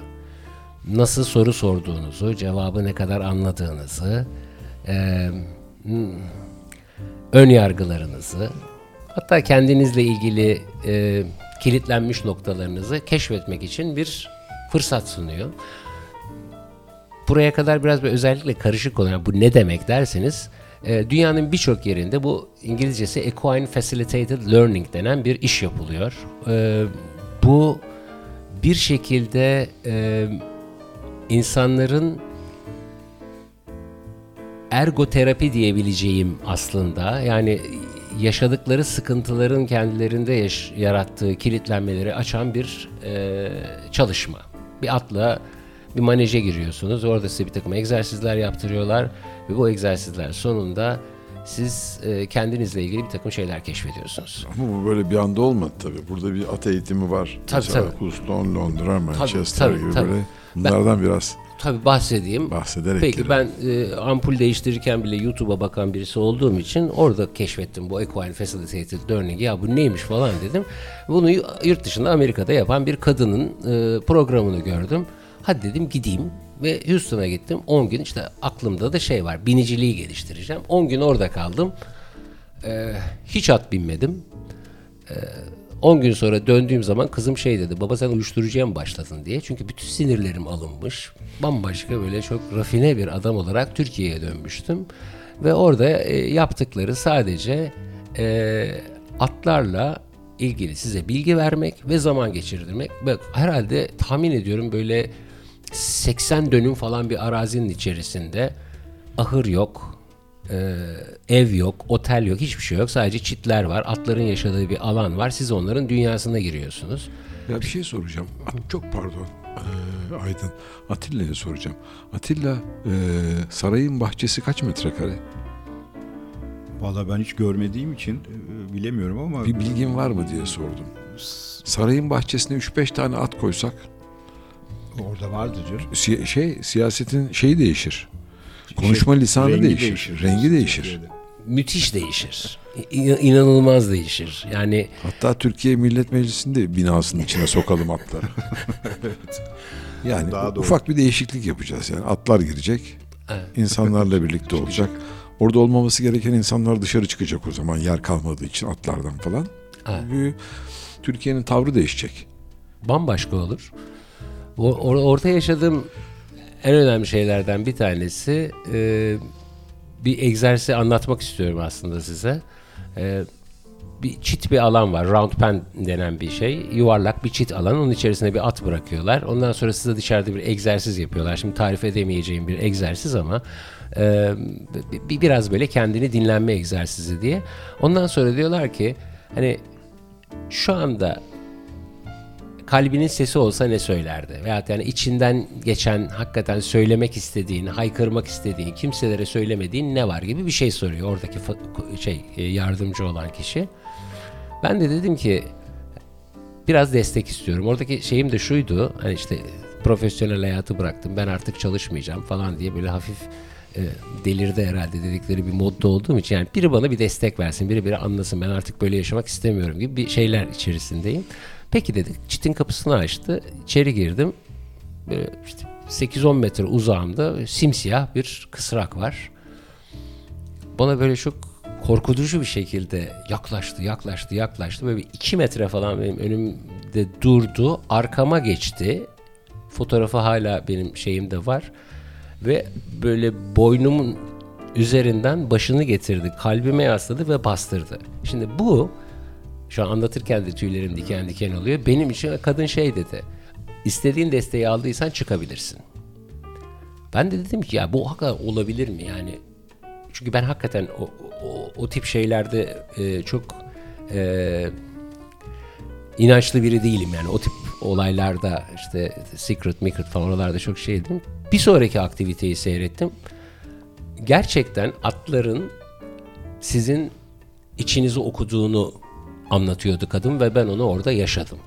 Nasıl soru sorduğunuzu, cevabı ne kadar anladığınızı, ön yargılarınızı, hatta kendinizle ilgili e, kilitlenmiş noktalarınızı keşfetmek için bir fırsat sunuyor. Buraya kadar biraz bir özellikle karışık olan bu ne demek derseniz e, dünyanın birçok yerinde bu İngilizcesi Equine Facilitated Learning denen bir iş yapılıyor. E, bu bir şekilde e, insanların ergoterapi diyebileceğim aslında yani yaşadıkları sıkıntıların kendilerinde yaş- yarattığı kilitlenmeleri açan bir e, çalışma. Bir atla bir maneje giriyorsunuz. Orada size bir takım egzersizler yaptırıyorlar ve bu egzersizler sonunda siz e, kendinizle ilgili bir takım şeyler keşfediyorsunuz. Ama bu böyle bir anda olmadı tabii. Burada bir at eğitimi var. Tabii, Mesela tabii. Houston, Londra, Manchester tabii, gibi tabii. böyle. Bunlardan biraz Tabii bahsedeyim. bahsederek Peki girelim. ben e, ampul değiştirirken bile YouTube'a bakan birisi olduğum için orada keşfettim bu Equine Facilitated Learning. Ya bu neymiş falan dedim. Bunu yurt dışında Amerika'da yapan bir kadının e, programını gördüm. Hadi dedim gideyim ve Houston'a gittim. 10 gün işte aklımda da şey var biniciliği geliştireceğim. 10 gün orada kaldım. E, hiç at binmedim. 10 gün sonra döndüğüm zaman kızım şey dedi. Baba sen uyuşturucuya mı başladın diye. Çünkü bütün sinirlerim alınmış. Bambaşka böyle çok rafine bir adam olarak Türkiye'ye dönmüştüm. Ve orada e, yaptıkları sadece e, atlarla ilgili size bilgi vermek ve zaman geçirdirmek. Bak herhalde tahmin ediyorum böyle 80 dönüm falan bir arazinin içerisinde ahır yok, ee, ev yok, otel yok, hiçbir şey yok. Sadece çitler var, atların yaşadığı bir alan var. Siz onların dünyasına giriyorsunuz. Ya bir şey soracağım. Çok pardon. Ee, Aydın. Atilla'ya soracağım. Atilla e, sarayın bahçesi kaç metrekare? Valla ben hiç görmediğim için e, bilemiyorum ama Bir bilgin var mı diye sordum. Sarayın bahçesine 3-5 tane at koysak orada vardı canım. si- şey siyasetin şeyi değişir. Konuşma lisanı rengi değişir. Rengi değişir. Türkiye'de. Müthiş değişir. İ- inanılmaz değişir. Yani Hatta Türkiye Millet Meclisi'nde binasının içine sokalım atları. [laughs] Yani Daha doğru. ufak bir değişiklik yapacağız yani. Atlar girecek. insanlarla birlikte olacak. Orada olmaması gereken insanlar dışarı çıkacak o zaman yer kalmadığı için atlardan falan. Çünkü Türkiye'nin tavrı değişecek. bambaşka olur. Or- orada yaşadığım en önemli şeylerden bir tanesi e, bir egzersizi anlatmak istiyorum aslında size. E, bir çit bir alan var. Round pen denen bir şey. Yuvarlak bir çit alan. Onun içerisine bir at bırakıyorlar. Ondan sonra size dışarıda bir egzersiz yapıyorlar. Şimdi tarif edemeyeceğim bir egzersiz ama e, bir, biraz böyle kendini dinlenme egzersizi diye. Ondan sonra diyorlar ki hani şu anda kalbinin sesi olsa ne söylerdi? Veyahut yani içinden geçen hakikaten söylemek istediğin, haykırmak istediğin, kimselere söylemediğin ne var gibi bir şey soruyor oradaki şey e, yardımcı olan kişi. Ben de dedim ki biraz destek istiyorum. Oradaki şeyim de şuydu. Hani işte profesyonel hayatı bıraktım. Ben artık çalışmayacağım falan diye böyle hafif e, delirdi herhalde dedikleri bir modda olduğum için yani biri bana bir destek versin, biri biri anlasın ben artık böyle yaşamak istemiyorum gibi bir şeyler içerisindeyim. Peki dedik. Çitin kapısını açtı. İçeri girdim. Böyle işte 8-10 metre uzağımda simsiyah bir kısrak var. Bana böyle çok korkutucu bir şekilde yaklaştı, yaklaştı, yaklaştı. Böyle 2 metre falan benim önümde durdu. Arkama geçti. Fotoğrafı hala benim şeyimde var. Ve böyle boynumun üzerinden başını getirdi. Kalbime yasladı ve bastırdı. Şimdi bu şu an anlatırken de tüylerim diken diken oluyor. Benim için kadın şey dedi. İstediğin desteği aldıysan çıkabilirsin. Ben de dedim ki ya bu hakikaten olabilir mi yani? Çünkü ben hakikaten o, o, o tip şeylerde e, çok e, inançlı biri değilim yani. O tip olaylarda işte secret, secret falan oralarda çok şeydim. Bir sonraki aktiviteyi seyrettim. Gerçekten atların sizin içinizi okuduğunu anlatıyordu kadın ve ben onu orada yaşadım.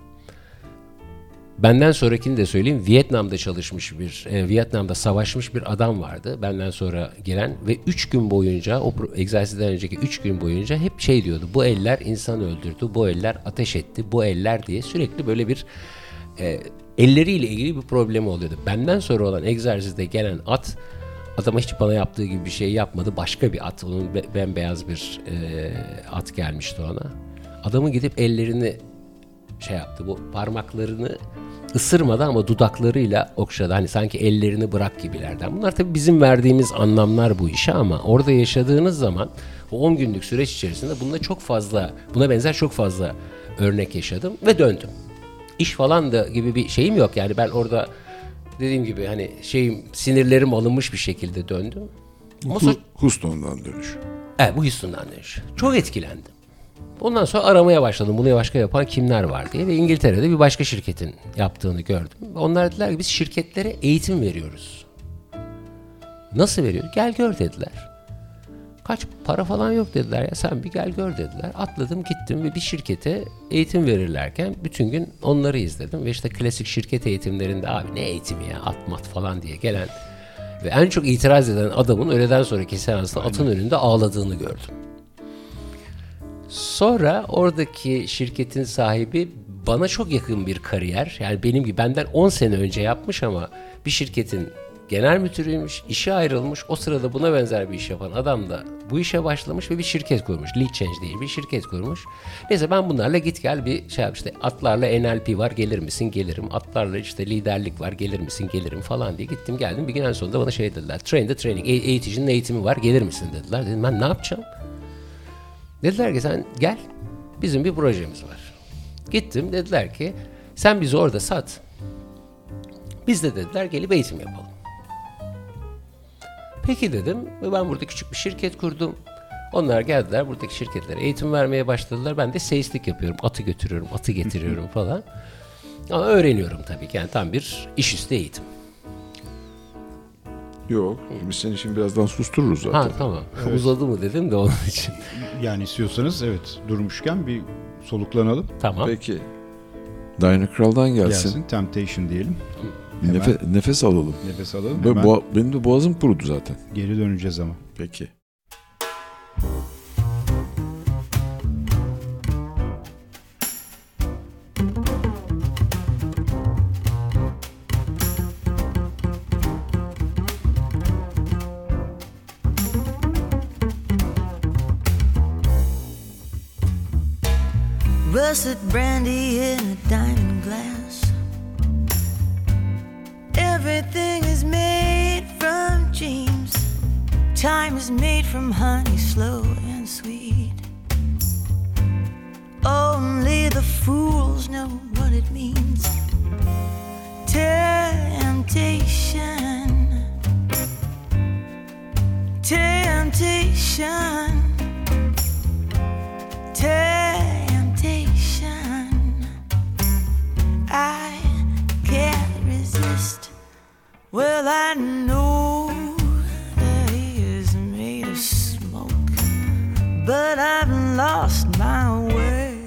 Benden sonrakini de söyleyeyim. Vietnam'da çalışmış bir, e, Vietnam'da savaşmış bir adam vardı. Benden sonra gelen ve 3 gün boyunca, o egzersizden önceki 3 gün boyunca hep şey diyordu. Bu eller insan öldürdü, bu eller ateş etti, bu eller diye sürekli böyle bir e, elleriyle ilgili bir problemi oluyordu. Benden sonra olan egzersizde gelen at, adama hiç bana yaptığı gibi bir şey yapmadı. Başka bir at, onun bembeyaz bir e, at gelmişti ona. Adamın gidip ellerini şey yaptı bu parmaklarını ısırmadı ama dudaklarıyla okşadı. Hani sanki ellerini bırak gibilerden. Bunlar tabii bizim verdiğimiz anlamlar bu işe ama orada yaşadığınız zaman o 10 günlük süreç içerisinde bunda çok fazla, buna benzer çok fazla örnek yaşadım ve döndüm. İş falan da gibi bir şeyim yok. Yani ben orada dediğim gibi hani şeyim sinirlerim alınmış bir şekilde döndüm. Ama Houston'dan dönüş. Evet bu Houston'dan dönüş. Çok etkilendim. Ondan sonra aramaya başladım bunu başka yapan kimler var diye ve İngiltere'de bir başka şirketin yaptığını gördüm. Onlar dediler ki biz şirketlere eğitim veriyoruz. Nasıl veriyor? Gel gör dediler. Kaç para falan yok dediler ya sen bir gel gör dediler. Atladım gittim ve bir şirkete eğitim verirlerken bütün gün onları izledim. Ve işte klasik şirket eğitimlerinde abi ne eğitimi ya at mat falan diye gelen ve en çok itiraz eden adamın öğleden sonraki seansta atın önünde ağladığını gördüm. Sonra oradaki şirketin sahibi bana çok yakın bir kariyer. Yani benim gibi benden 10 sene önce yapmış ama bir şirketin genel müdürüymüş, işe ayrılmış. O sırada buna benzer bir iş yapan adam da bu işe başlamış ve bir şirket kurmuş. Lead Change diye bir şirket kurmuş. Neyse ben bunlarla git gel bir şey işte atlarla NLP var gelir misin gelirim. Atlarla işte liderlik var gelir misin gelirim falan diye gittim geldim. Bir gün en sonunda bana şey dediler. Train the training. E- eğiticinin eğitimi var gelir misin dediler. Dedim ben ne yapacağım? Dediler ki sen gel bizim bir projemiz var. Gittim dediler ki sen bizi orada sat. Biz de dediler gelip eğitim yapalım. Peki dedim ve ben burada küçük bir şirket kurdum. Onlar geldiler buradaki şirketlere eğitim vermeye başladılar. Ben de seyislik yapıyorum. Atı götürüyorum, atı getiriyorum [laughs] falan. Ama öğreniyorum tabii ki. Yani tam bir iş üstü eğitim. Yok. Biz seni şimdi birazdan sustururuz zaten. Ha tamam. Evet. Uzadı mı dedim de onun için. Yani istiyorsanız evet durmuşken bir soluklanalım. Tamam. Peki. Diana Kral'dan gelsin. Gelsin. Temptation diyelim. Nefe, nefes alalım. Nefes alalım. Hemen. Boğa, benim de boğazım kurudu zaten. Geri döneceğiz ama. Peki. Busted brandy in a diamond glass. Everything is made from dreams. Time is made from honey, slow and sweet. Only the fools know what it means. Temptation. Temptation. Temptation. Well, I know that he is made of smoke, but I've lost my way.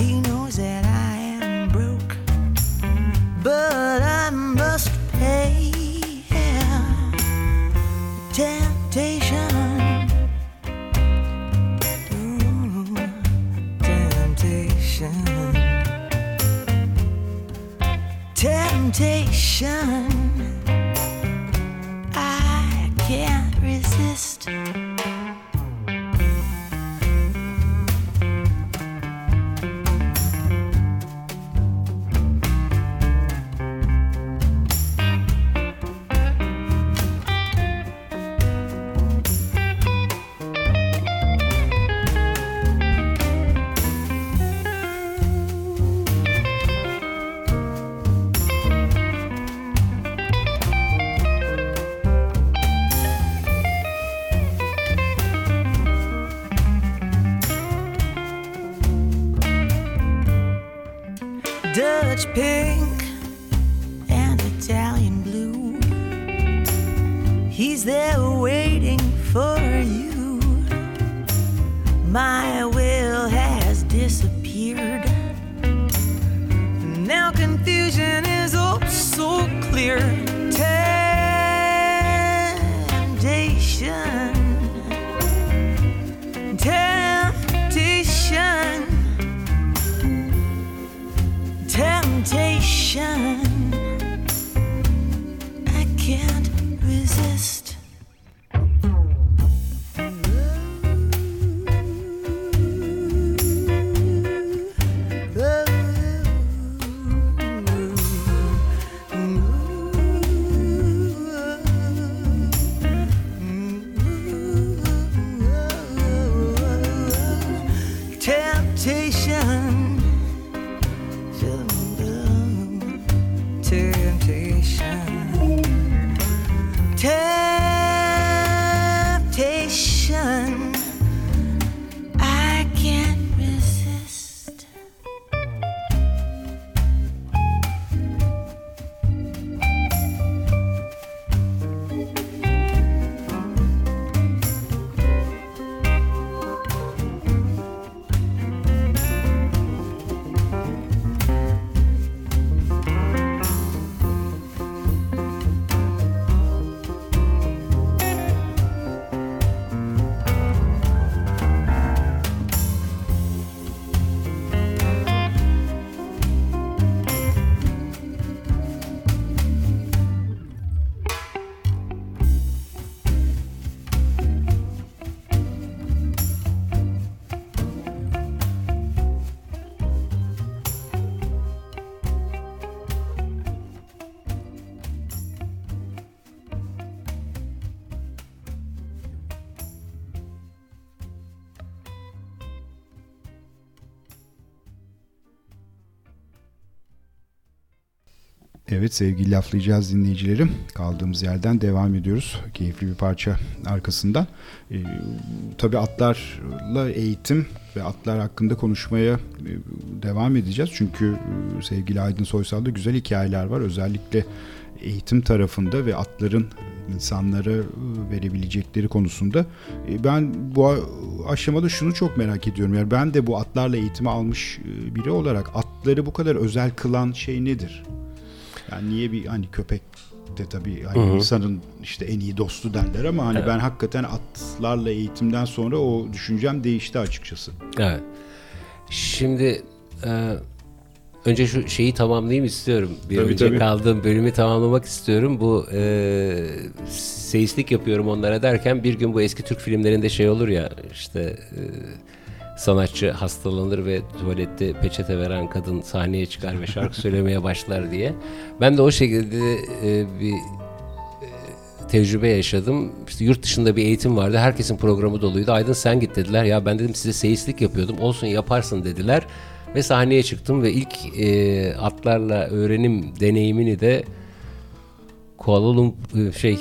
He knows that I am broke, but I must pay. Temptation. Temptation. I can't resist. Evet sevgili laflayacağız dinleyicilerim. Kaldığımız yerden devam ediyoruz. Keyifli bir parça arkasından. Ee, tabii atlarla eğitim ve atlar hakkında konuşmaya e, devam edeceğiz. Çünkü e, sevgili Aydın Soysal'da güzel hikayeler var. Özellikle eğitim tarafında ve atların insanlara e, verebilecekleri konusunda. E, Ben bu aşamada şunu çok merak ediyorum. Yani ben de bu atlarla eğitimi almış e, biri olarak atları bu kadar özel kılan şey nedir? Yani niye bir hani köpek de tabii hani insanın işte en iyi dostu derler ama hani ben hakikaten atlarla eğitimden sonra o düşüncem değişti açıkçası. Evet. Şimdi e, önce şu şeyi tamamlayayım istiyorum. Bir Tabii, önce tabii. kaldığım bölümü tamamlamak istiyorum. Bu e, seyislik yapıyorum onlara derken bir gün bu eski Türk filmlerinde şey olur ya işte e, sanatçı hastalanır ve tuvalette peçete veren kadın sahneye çıkar ve şarkı söylemeye başlar diye. Ben de o şekilde e, bir tecrübe yaşadım. İşte yurt dışında bir eğitim vardı. Herkesin programı doluydu. Aydın sen git dediler. Ya ben dedim size seyislik yapıyordum. Olsun yaparsın dediler. Ve sahneye çıktım ve ilk e, atlarla öğrenim deneyimini de Kuala Lumpur şey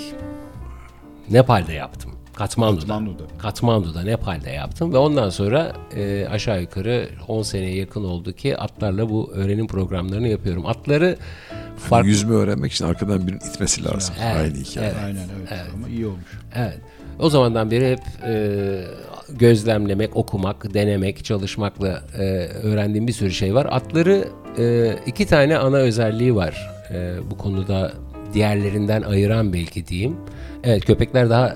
Nepal'de yaptım. Katmandu'da. Katmandu'da. Katmandu'da, Nepal'de yaptım ve ondan sonra e, aşağı yukarı 10 seneye yakın oldu ki atlarla bu öğrenim programlarını yapıyorum. Atları farklı Yüzme öğrenmek için arkadan birinin itmesi lazım. Evet, Aynı hikaye. evet. Aynen evet. Ama iyi olmuş. Evet. O zamandan beri hep e, gözlemlemek, okumak, denemek, çalışmakla e, öğrendiğim bir sürü şey var. Atları e, iki tane ana özelliği var e, bu konuda diğerlerinden ayıran belki diyeyim. Evet köpekler daha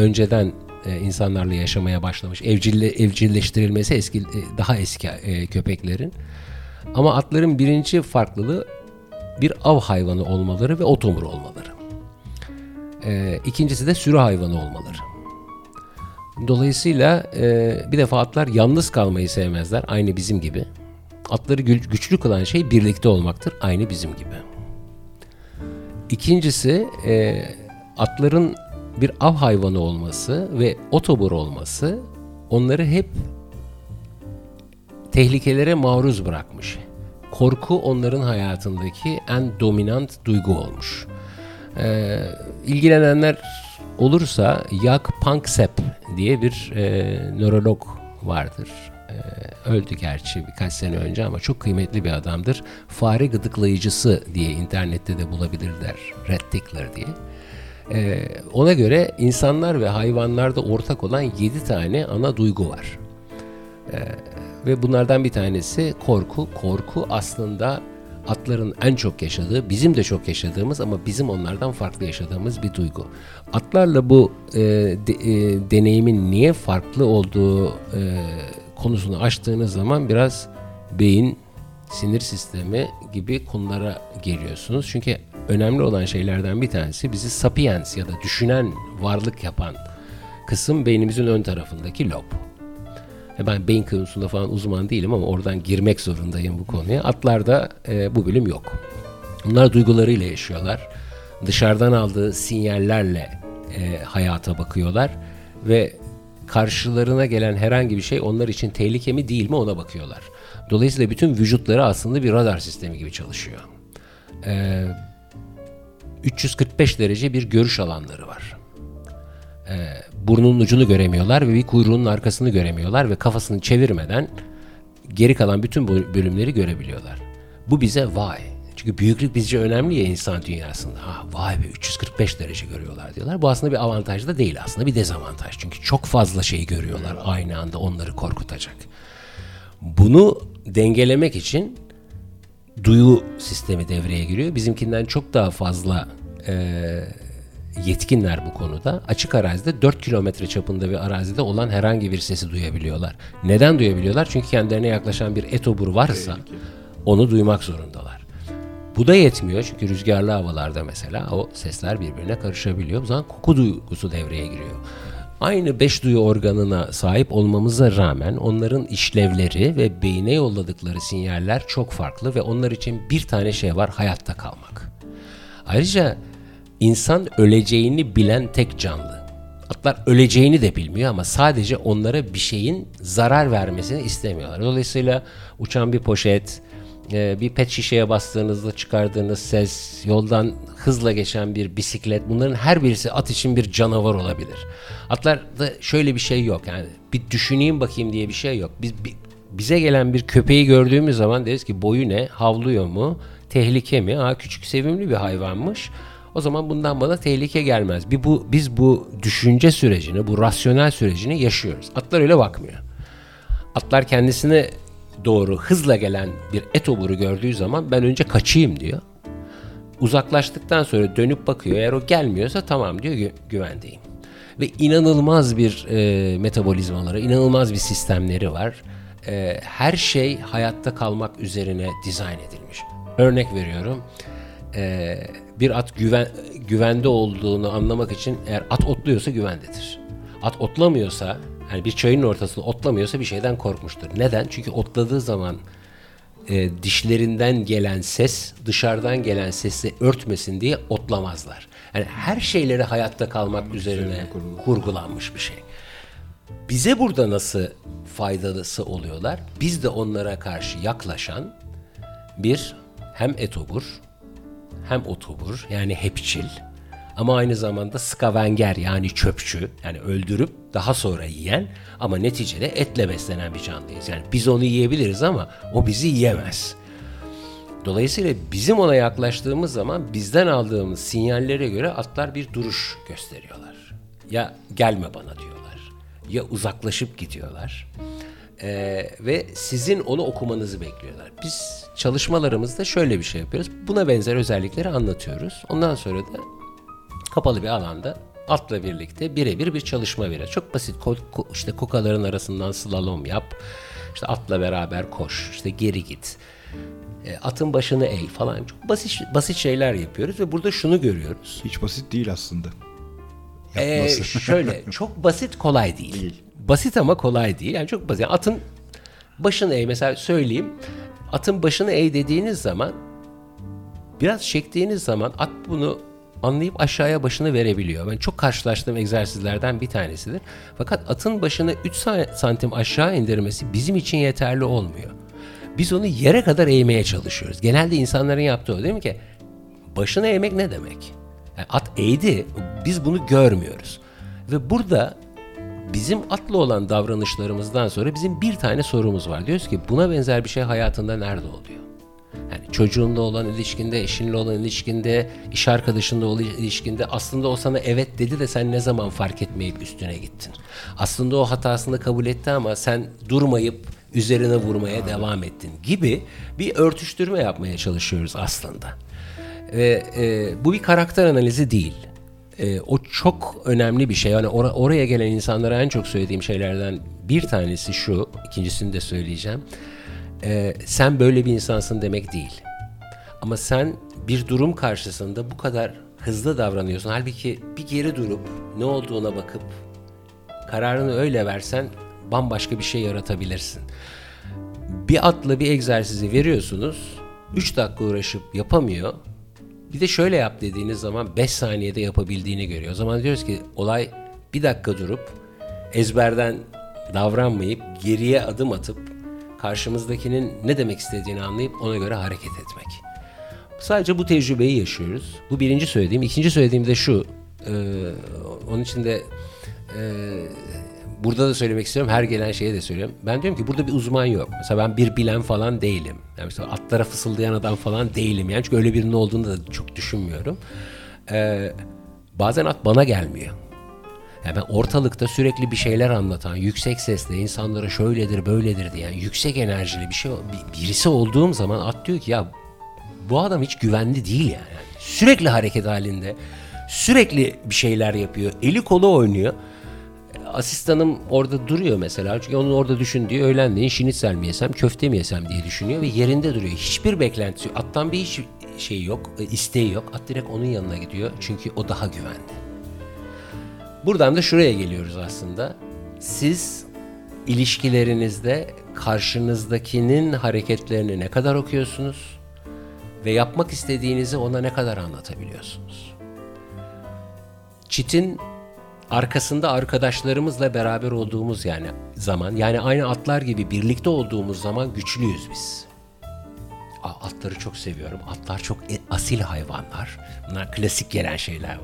önceden e, insanlarla yaşamaya başlamış. Evcille, evcilleştirilmesi eski e, daha eski e, köpeklerin. Ama atların birinci farklılığı bir av hayvanı olmaları ve otomur olmaları. Ee, ikincisi de sürü hayvanı olmaları. Dolayısıyla e, bir defa atlar yalnız kalmayı sevmezler. Aynı bizim gibi. Atları gü- güçlü kılan şey birlikte olmaktır. Aynı bizim gibi. İkincisi e, atların bir av hayvanı olması ve otobur olması onları hep tehlikelere maruz bırakmış. Korku onların hayatındaki en dominant duygu olmuş. Ee, ilgilenenler olursa Jaak Panksepp diye bir e, nörolog vardır. Ee, öldü gerçi birkaç sene önce ama çok kıymetli bir adamdır. Fare gıdıklayıcısı diye internette de bulabilirler. Red Tickler diye. Ee, ona göre insanlar ve hayvanlarda ortak olan 7 tane ana duygu var. Ve bunlardan bir tanesi korku. Korku aslında atların en çok yaşadığı, bizim de çok yaşadığımız ama bizim onlardan farklı yaşadığımız bir duygu. Atlarla bu e, de- e, deneyimin niye farklı olduğu e, konusunu açtığınız zaman biraz beyin, sinir sistemi gibi konulara geliyorsunuz. Çünkü önemli olan şeylerden bir tanesi bizi sapiens ya da düşünen varlık yapan kısım beynimizin ön tarafındaki lob. E, Ben beyin konusunda falan uzman değilim ama oradan girmek zorundayım bu konuya. Atlarda e, bu bölüm yok. Bunlar duygularıyla yaşıyorlar. Dışarıdan aldığı sinyallerle e, hayata bakıyorlar ve karşılarına gelen herhangi bir şey onlar için tehlike mi değil mi ona bakıyorlar. Dolayısıyla bütün vücutları aslında bir radar sistemi gibi çalışıyor. E, 345 derece bir görüş alanları var burnunun ucunu göremiyorlar ve bir kuyruğunun arkasını göremiyorlar ve kafasını çevirmeden geri kalan bütün bölümleri görebiliyorlar. Bu bize vay. Çünkü büyüklük bizce önemli ya insan dünyasında. Ha, vay be 345 derece görüyorlar diyorlar. Bu aslında bir avantaj da değil aslında bir dezavantaj. Çünkü çok fazla şey görüyorlar aynı anda onları korkutacak. Bunu dengelemek için duyu sistemi devreye giriyor. Bizimkinden çok daha fazla e, yetkinler bu konuda. Açık arazide 4 kilometre çapında bir arazide olan herhangi bir sesi duyabiliyorlar. Neden duyabiliyorlar? Çünkü kendilerine yaklaşan bir etobur varsa onu duymak zorundalar. Bu da yetmiyor çünkü rüzgarlı havalarda mesela o sesler birbirine karışabiliyor. O zaman koku duygusu devreye giriyor. Aynı beş duyu organına sahip olmamıza rağmen onların işlevleri ve beyine yolladıkları sinyaller çok farklı ve onlar için bir tane şey var hayatta kalmak. Ayrıca insan öleceğini bilen tek canlı. Atlar öleceğini de bilmiyor ama sadece onlara bir şeyin zarar vermesini istemiyorlar. Dolayısıyla uçan bir poşet, e, bir pet şişeye bastığınızda çıkardığınız ses, yoldan hızla geçen bir bisiklet bunların her birisi at için bir canavar olabilir. Atlarda şöyle bir şey yok yani bir düşüneyim bakayım diye bir şey yok. Biz bi- bize gelen bir köpeği gördüğümüz zaman deriz ki boyu ne, havlıyor mu, tehlike mi? Ha küçük sevimli bir hayvanmış. O zaman bundan bana tehlike gelmez. Bir bu biz bu düşünce sürecini, bu rasyonel sürecini yaşıyoruz. Atlar öyle bakmıyor. Atlar kendisine doğru hızla gelen bir et oburu gördüğü zaman ben önce kaçayım diyor. Uzaklaştıktan sonra dönüp bakıyor. Eğer o gelmiyorsa tamam diyor gü- güvendeyim. Ve inanılmaz bir e, metabolizmaları, inanılmaz bir sistemleri var. e, her şey hayatta kalmak üzerine dizayn edilmiş. Örnek veriyorum. E, bir at güven, güvende olduğunu anlamak için eğer at otluyorsa güvendedir. At otlamıyorsa yani bir çayın ortasında otlamıyorsa bir şeyden korkmuştur. Neden? Çünkü otladığı zaman e, dişlerinden gelen ses dışarıdan gelen sesi örtmesin diye otlamazlar. Yani her şeyleri hayatta kalmak üzerine kurgulanmış bir şey. Bize burada nasıl faydalısı oluyorlar? Biz de onlara karşı yaklaşan bir hem etobur hem otobur yani hepçil ama aynı zamanda skavenger yani çöpçü yani öldürüp daha sonra yiyen ama neticede etle beslenen bir canlıyız. Yani biz onu yiyebiliriz ama o bizi yiyemez. Dolayısıyla bizim ona yaklaştığımız zaman bizden aldığımız sinyallere göre atlar bir duruş gösteriyorlar. Ya gelme bana diyorlar ya uzaklaşıp gidiyorlar. Ee, ve sizin onu okumanızı bekliyorlar. Biz çalışmalarımızda şöyle bir şey yapıyoruz. Buna benzer özellikleri anlatıyoruz. Ondan sonra da kapalı bir alanda atla birlikte birebir bir çalışma verir. Çok basit ko- ko- işte kukaların arasından slalom yap. İşte atla beraber koş. işte geri git. E, atın başını eğ falan. Çok basit basit şeyler yapıyoruz ve burada şunu görüyoruz. Hiç basit değil aslında. Ee, [laughs] şöyle çok basit kolay değil. Basit ama kolay değil. Yani çok basit. Yani atın başını eğ mesela söyleyeyim. Atın başını eğ dediğiniz zaman biraz çektiğiniz zaman at bunu anlayıp aşağıya başını verebiliyor. Ben çok karşılaştığım egzersizlerden bir tanesidir. Fakat atın başını 3 santim aşağı indirmesi bizim için yeterli olmuyor. Biz onu yere kadar eğmeye çalışıyoruz. Genelde insanların yaptığı o değil mi ki? Başını eğmek ne demek? Yani at eğdi, biz bunu görmüyoruz. Ve burada bizim atla olan davranışlarımızdan sonra bizim bir tane sorumuz var. Diyoruz ki buna benzer bir şey hayatında nerede oluyor? Yani çocuğunla olan ilişkinde, eşinle olan ilişkinde, iş arkadaşınla olan ilişkinde aslında o sana evet dedi de sen ne zaman fark etmeyip üstüne gittin. Aslında o hatasını kabul etti ama sen durmayıp üzerine vurmaya devam ettin gibi bir örtüştürme yapmaya çalışıyoruz aslında. Ve e, bu bir karakter analizi değil. E, o çok önemli bir şey. Yani or- oraya gelen insanlara en çok söylediğim şeylerden bir tanesi şu, ikincisini de söyleyeceğim. E, sen böyle bir insansın demek değil. Ama sen bir durum karşısında bu kadar hızlı davranıyorsun. Halbuki bir geri durup ne olduğuna bakıp kararını öyle versen bambaşka bir şey yaratabilirsin. Bir atla bir egzersizi veriyorsunuz. 3 dakika uğraşıp yapamıyor. Bir de şöyle yap dediğiniz zaman 5 saniyede yapabildiğini görüyor. O zaman diyoruz ki olay bir dakika durup ezberden davranmayıp geriye adım atıp karşımızdakinin ne demek istediğini anlayıp ona göre hareket etmek. Sadece bu tecrübeyi yaşıyoruz. Bu birinci söylediğim. İkinci söylediğim de şu. E, onun için de e, burada da söylemek istiyorum. Her gelen şeye de söylüyorum. Ben diyorum ki burada bir uzman yok. Mesela ben bir bilen falan değilim. Yani mesela atlara fısıldayan adam falan değilim. Yani çünkü öyle birinin olduğunu da çok düşünmüyorum. Ee, bazen at bana gelmiyor. Yani ben ortalıkta sürekli bir şeyler anlatan, yüksek sesle insanlara şöyledir böyledir diyen, yüksek enerjili bir şey birisi olduğum zaman at diyor ki ya bu adam hiç güvenli değil yani. yani sürekli hareket halinde, sürekli bir şeyler yapıyor, eli kolu oynuyor asistanım orada duruyor mesela. Çünkü onun orada düşündüğü öğlenleyin şinitsel mi yesem, köfte mi yesem diye düşünüyor ve yerinde duruyor. Hiçbir beklentisi yok. Attan bir hiç şey yok, e, isteği yok. At direkt onun yanına gidiyor. Çünkü o daha güvende. Buradan da şuraya geliyoruz aslında. Siz ilişkilerinizde karşınızdakinin hareketlerini ne kadar okuyorsunuz ve yapmak istediğinizi ona ne kadar anlatabiliyorsunuz? Çitin arkasında arkadaşlarımızla beraber olduğumuz yani zaman yani aynı atlar gibi birlikte olduğumuz zaman güçlüyüz biz. Atları çok seviyorum. Atlar çok e, asil hayvanlar. Bunlar klasik gelen şeyler.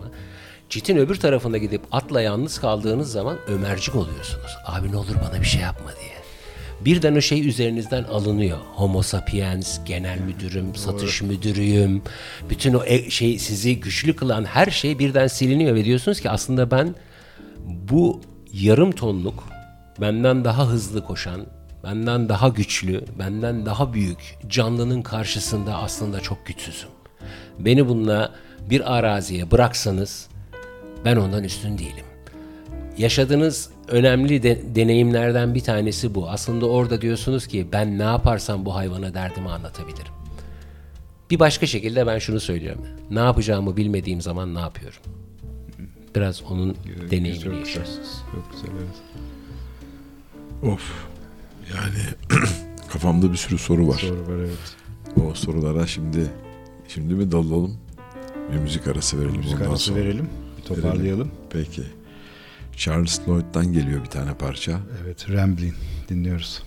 Çitin öbür tarafına gidip atla yalnız kaldığınız zaman ömercik oluyorsunuz. Abi ne olur bana bir şey yapma diye. Birden o şey üzerinizden alınıyor. Homo sapiens, genel müdürüm, satış Doğru. müdürüyüm. Bütün o e, şey sizi güçlü kılan her şey birden siliniyor ve diyorsunuz ki aslında ben bu yarım tonluk benden daha hızlı koşan, benden daha güçlü, benden daha büyük canlının karşısında aslında çok güçsüzüm. Beni bununla bir araziye bıraksanız ben ondan üstün değilim. Yaşadığınız önemli de, deneyimlerden bir tanesi bu. Aslında orada diyorsunuz ki ben ne yaparsam bu hayvana derdimi anlatabilirim. Bir başka şekilde ben şunu söylüyorum. Ne yapacağımı bilmediğim zaman ne yapıyorum? Biraz onun deneyimini Çok güzel. yaşıyorsunuz. Çok güzel evet. Of. Yani [clears throat] kafamda bir sürü soru var. Soru var evet. O sorulara şimdi şimdi mi dalalım? Bir müzik arası verelim Müzik ondan arası sonra. verelim. Toparlayalım. Peki. Charles Lloyd'dan geliyor bir tane parça. Evet Ramblin dinliyoruz.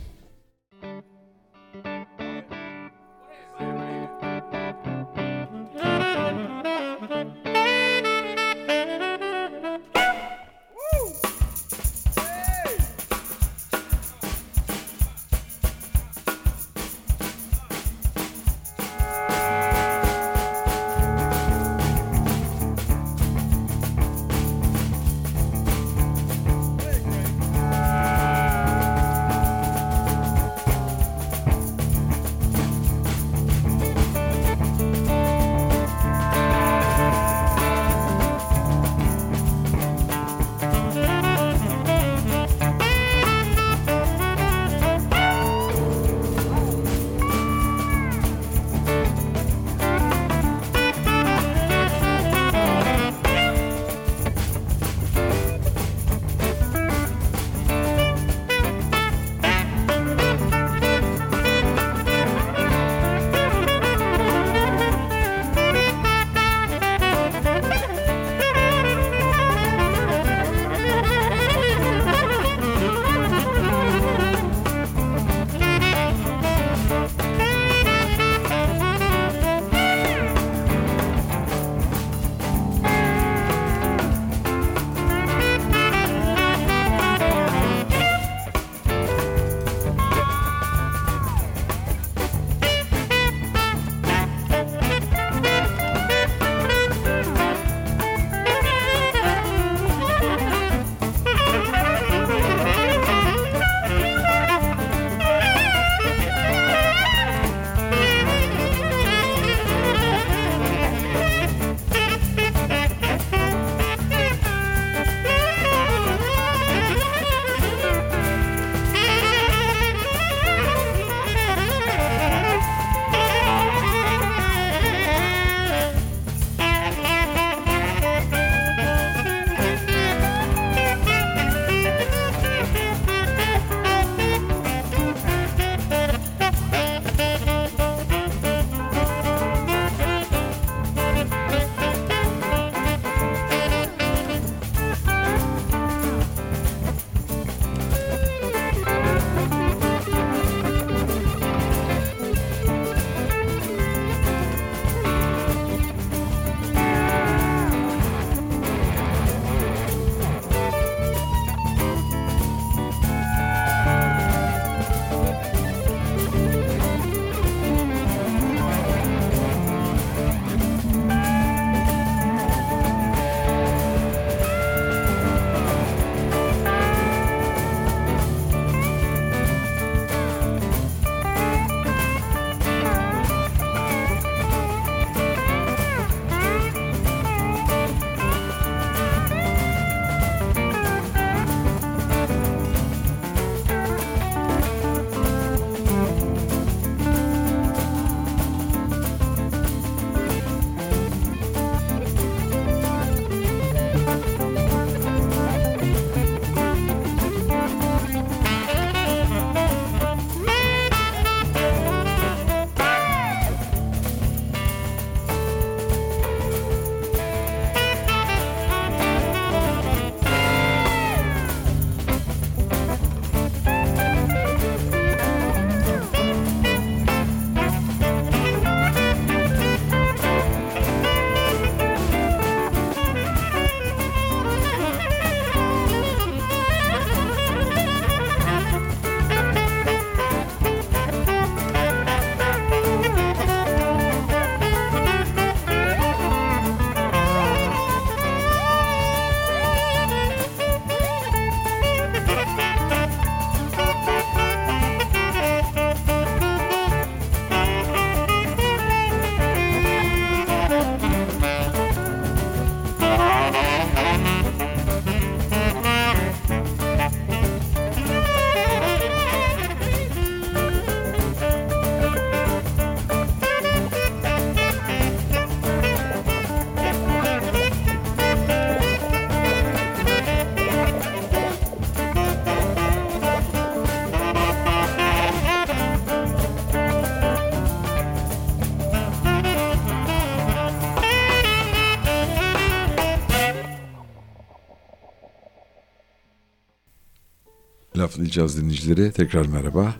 Laflayacağız dinleyicileri. Tekrar merhaba.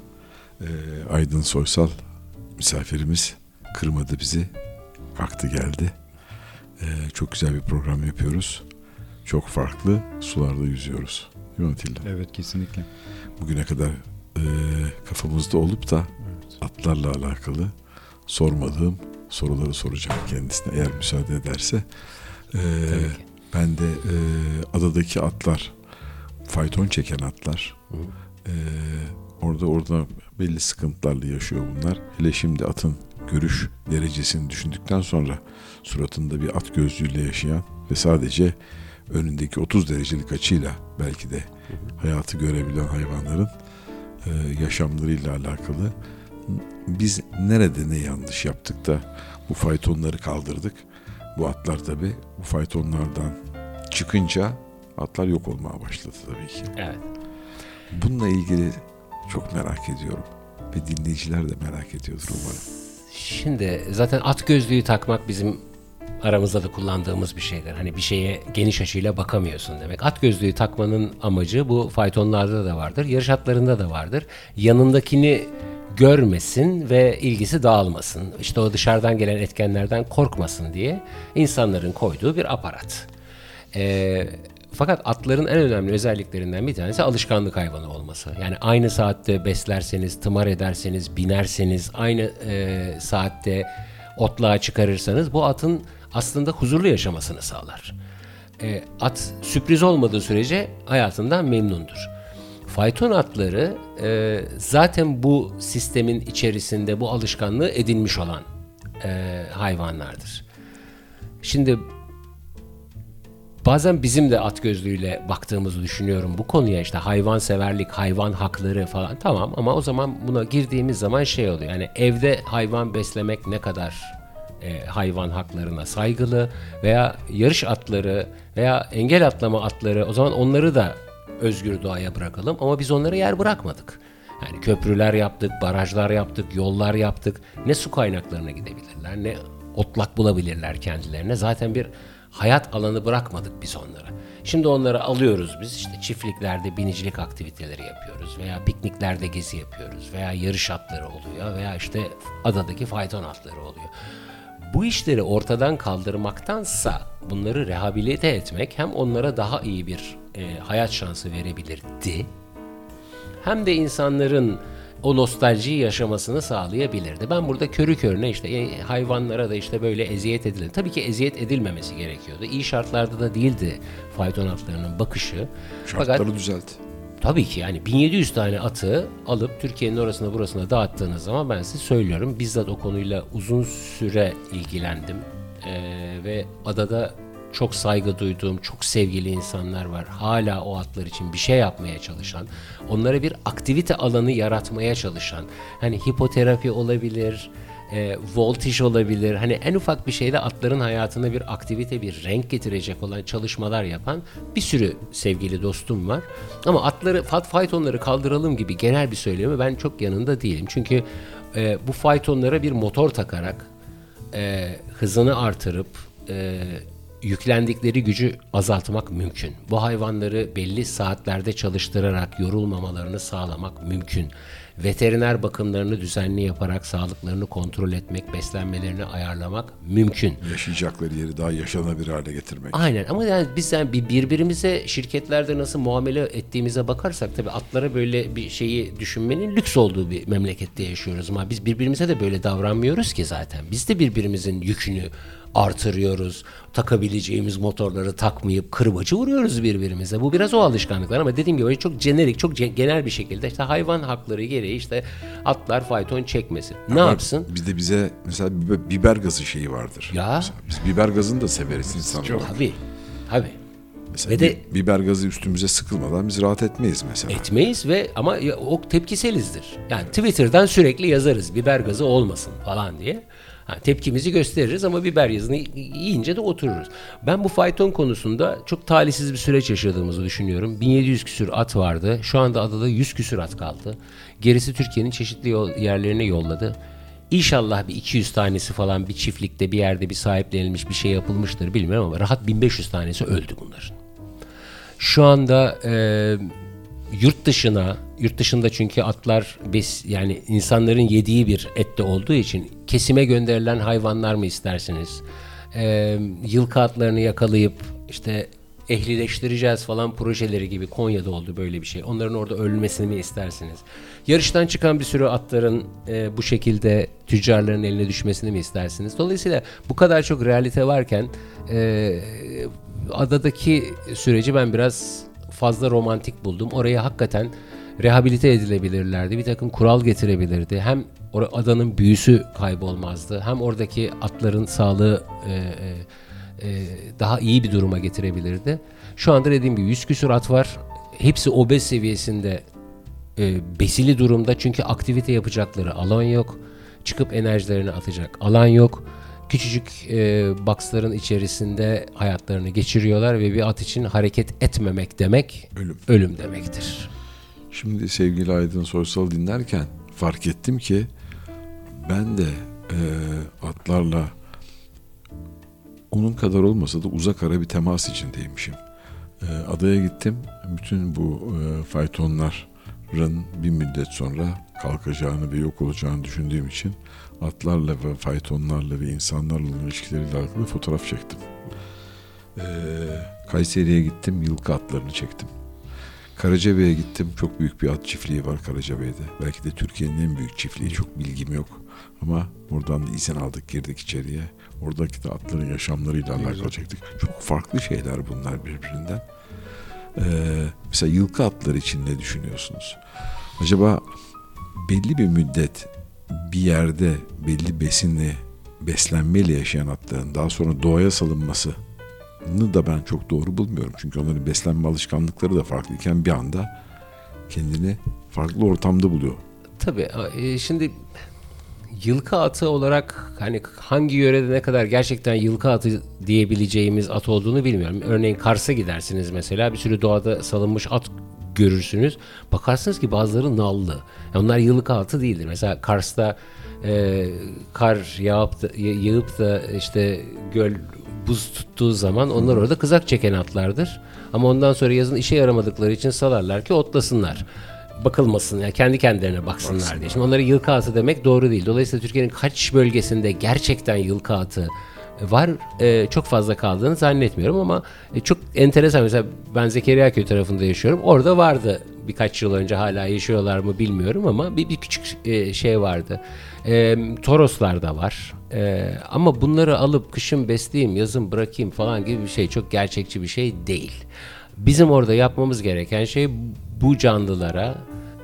Ee, Aydın Soysal misafirimiz kırmadı bizi. Kalktı geldi. Ee, çok güzel bir program yapıyoruz. Çok farklı sularda yüzüyoruz. Değil mi Atilla? Evet kesinlikle. Bugüne kadar e, kafamızda olup da atlarla alakalı sormadığım soruları soracağım kendisine eğer müsaade ederse. Ee, ben de e, adadaki atlar, fayton çeken atlar. Orada orada belli sıkıntılarla yaşıyor bunlar. Hele şimdi atın görüş derecesini düşündükten sonra suratında bir at gözlüğüyle yaşayan ve sadece önündeki 30 derecelik açıyla belki de hayatı görebilen hayvanların e, yaşamlarıyla alakalı biz nerede ne yanlış yaptık da bu faytonları kaldırdık. Bu atlar tabi bu faytonlardan çıkınca atlar yok olmaya başladı tabii ki. Evet. Bununla ilgili çok merak ediyorum ve dinleyiciler de merak ediyordur umarım. Şimdi zaten at gözlüğü takmak bizim aramızda da kullandığımız bir şeydir. Hani bir şeye geniş açıyla bakamıyorsun demek. At gözlüğü takmanın amacı bu faytonlarda da vardır. Yarış atlarında da vardır. Yanındakini görmesin ve ilgisi dağılmasın. İşte o dışarıdan gelen etkenlerden korkmasın diye insanların koyduğu bir aparat. Ee, fakat atların en önemli özelliklerinden bir tanesi alışkanlık hayvanı olması. Yani aynı saatte beslerseniz, tımar ederseniz, binerseniz, aynı e, saatte otluğa çıkarırsanız bu atın aslında huzurlu yaşamasını sağlar. E, at sürpriz olmadığı sürece hayatından memnundur. Fayton atları e, zaten bu sistemin içerisinde bu alışkanlığı edinmiş olan e, hayvanlardır. Şimdi bazen bizim de at gözlüğüyle baktığımızı düşünüyorum bu konuya işte hayvan severlik, hayvan hakları falan tamam ama o zaman buna girdiğimiz zaman şey oluyor. Yani evde hayvan beslemek ne kadar e, hayvan haklarına saygılı veya yarış atları veya engel atlama atları o zaman onları da özgür doğaya bırakalım ama biz onlara yer bırakmadık. Yani köprüler yaptık, barajlar yaptık, yollar yaptık. Ne su kaynaklarına gidebilirler, ne otlak bulabilirler kendilerine. Zaten bir hayat alanı bırakmadık biz onlara. Şimdi onları alıyoruz biz işte çiftliklerde binicilik aktiviteleri yapıyoruz veya pikniklerde gezi yapıyoruz veya yarış atları oluyor veya işte adadaki fayton atları oluyor. Bu işleri ortadan kaldırmaktansa bunları rehabilite etmek hem onlara daha iyi bir e, hayat şansı verebilirdi hem de insanların o nostaljiyi yaşamasını sağlayabilirdi. Ben burada körü körüne işte e, hayvanlara da işte böyle eziyet edilir. Tabii ki eziyet edilmemesi gerekiyordu. İyi şartlarda da değildi fayton atlarının bakışı. Şartları Fakat düzelt. Tabii ki yani 1700 tane atı alıp Türkiye'nin orasına burasına dağıttığınız zaman ben size söylüyorum. Bizzat o konuyla uzun süre ilgilendim. Ee, ve adada çok saygı duyduğum, çok sevgili insanlar var. Hala o atlar için bir şey yapmaya çalışan, onlara bir aktivite alanı yaratmaya çalışan. Hani hipoterapi olabilir, e, voltaj olabilir. Hani en ufak bir şeyde atların hayatına bir aktivite, bir renk getirecek olan çalışmalar yapan bir sürü sevgili dostum var. Ama atları, fat faytonları kaldıralım gibi genel bir söylemi ben çok yanında değilim. Çünkü e, bu faytonlara bir motor takarak e, hızını artırıp e, yüklendikleri gücü azaltmak mümkün. Bu hayvanları belli saatlerde çalıştırarak yorulmamalarını sağlamak mümkün. Veteriner bakımlarını düzenli yaparak sağlıklarını kontrol etmek, beslenmelerini ayarlamak mümkün. Yaşayacakları yeri daha yaşanabilir hale getirmek. Aynen ama yani biz yani bir birbirimize şirketlerde nasıl muamele ettiğimize bakarsak tabii atlara böyle bir şeyi düşünmenin lüks olduğu bir memlekette yaşıyoruz ama biz birbirimize de böyle davranmıyoruz ki zaten. Biz de birbirimizin yükünü artırıyoruz. Takabileceğimiz motorları takmayıp kırbacı vuruyoruz birbirimize. Bu biraz o alışkanlıklar ama dediğim gibi çok jenerik, çok genel bir şekilde işte hayvan hakları gereği işte atlar fayton çekmesin. Ne Ama yapsın? Bir de bize mesela biber, gazı şeyi vardır. Ya. Mesela biz biber gazını da severiz insanlar. Tabii. Tabii. Mesela Ve de- bi- biber gazı üstümüze sıkılmadan biz rahat etmeyiz mesela. Etmeyiz ve ama o tepkiselizdir. Yani Twitter'dan sürekli yazarız biber gazı olmasın falan diye. Ha, tepkimizi gösteririz ama biber yazını yiyince de otururuz. Ben bu fayton konusunda çok talihsiz bir süreç yaşadığımızı düşünüyorum. 1700 küsür at vardı. Şu anda adada 100 küsür at kaldı. Gerisi Türkiye'nin çeşitli yol- yerlerine yolladı. İnşallah bir 200 tanesi falan bir çiftlikte bir yerde bir sahiplenilmiş bir şey yapılmıştır bilmiyorum ama rahat 1500 tanesi öldü bunların. Şu anda e, yurt dışına, yurt dışında çünkü atlar bes, yani insanların yediği bir ette olduğu için kesime gönderilen hayvanlar mı istersiniz? Ee, yılkı atlarını yakalayıp işte ehlileştireceğiz falan projeleri gibi Konya'da oldu böyle bir şey. Onların orada ölmesini mi istersiniz? Yarıştan çıkan bir sürü atların e, bu şekilde tüccarların eline düşmesini mi istersiniz? Dolayısıyla bu kadar çok realite varken e, adadaki süreci ben biraz fazla romantik buldum. Oraya hakikaten rehabilite edilebilirlerdi. Bir takım kural getirebilirdi. Hem adanın büyüsü kaybolmazdı. Hem oradaki atların sağlığı e, e, e, daha iyi bir duruma getirebilirdi. Şu anda dediğim gibi 100 küsur at var. Hepsi obez seviyesinde e, besili durumda çünkü aktivite yapacakları alan yok. Çıkıp enerjilerini atacak alan yok. Küçücük e, boxların içerisinde hayatlarını geçiriyorlar ve bir at için hareket etmemek demek Ölüm. ölüm demektir. Şimdi sevgili Aydın Soysal dinlerken fark ettim ki ben de e, atlarla onun kadar olmasa da uzak ara bir temas içindeymişim. E, adaya gittim. Bütün bu e, faytonların bir müddet sonra kalkacağını ve yok olacağını düşündüğüm için atlarla ve faytonlarla ve insanlarla olan ilişkileriyle alakalı fotoğraf çektim. E, Kayseri'ye gittim, yılkı atlarını çektim. Karacabey'e gittim. Çok büyük bir at çiftliği var Karacabey'de. Belki de Türkiye'nin en büyük çiftliği. Çok bilgim yok. Ama oradan da izin aldık, girdik içeriye. Oradaki de atların yaşamlarıyla alakalı çektik. Çok farklı şeyler bunlar birbirinden. Ee, mesela yılkı atlar için ne düşünüyorsunuz? Acaba belli bir müddet bir yerde belli besinle beslenmeyle yaşayan atların daha sonra doğaya salınması da ben çok doğru bulmuyorum. Çünkü onların beslenme alışkanlıkları da farklıyken bir anda kendini farklı ortamda buluyor. Tabii e, şimdi yılkı atı olarak hani hangi yörede ne kadar gerçekten yılkı atı diyebileceğimiz at olduğunu bilmiyorum. Örneğin Kars'a gidersiniz mesela bir sürü doğada salınmış at görürsünüz. Bakarsınız ki bazıları nallı. Yani onlar yılkı atı değildir. Mesela Kars'ta e, kar yağıp da, yağıp da işte göl buz tuttuğu zaman onlar orada kızak çeken atlardır. Ama ondan sonra yazın işe yaramadıkları için salarlar ki otlasınlar. Bakılmasın yani kendi kendilerine baksınlar, baksınlar. diye. Şimdi onlara yılkı atı demek doğru değil. Dolayısıyla Türkiye'nin kaç bölgesinde gerçekten yılkı atı var e, çok fazla kaldığını zannetmiyorum ama e, çok enteresan. Mesela ben Zekeriya Köy tarafında yaşıyorum. Orada vardı birkaç yıl önce hala yaşıyorlar mı bilmiyorum ama bir, bir küçük e, şey vardı. E, Toroslar da var. E, ama bunları alıp kışın besleyeyim yazın bırakayım falan gibi bir şey çok gerçekçi bir şey değil. Bizim orada yapmamız gereken şey bu canlılara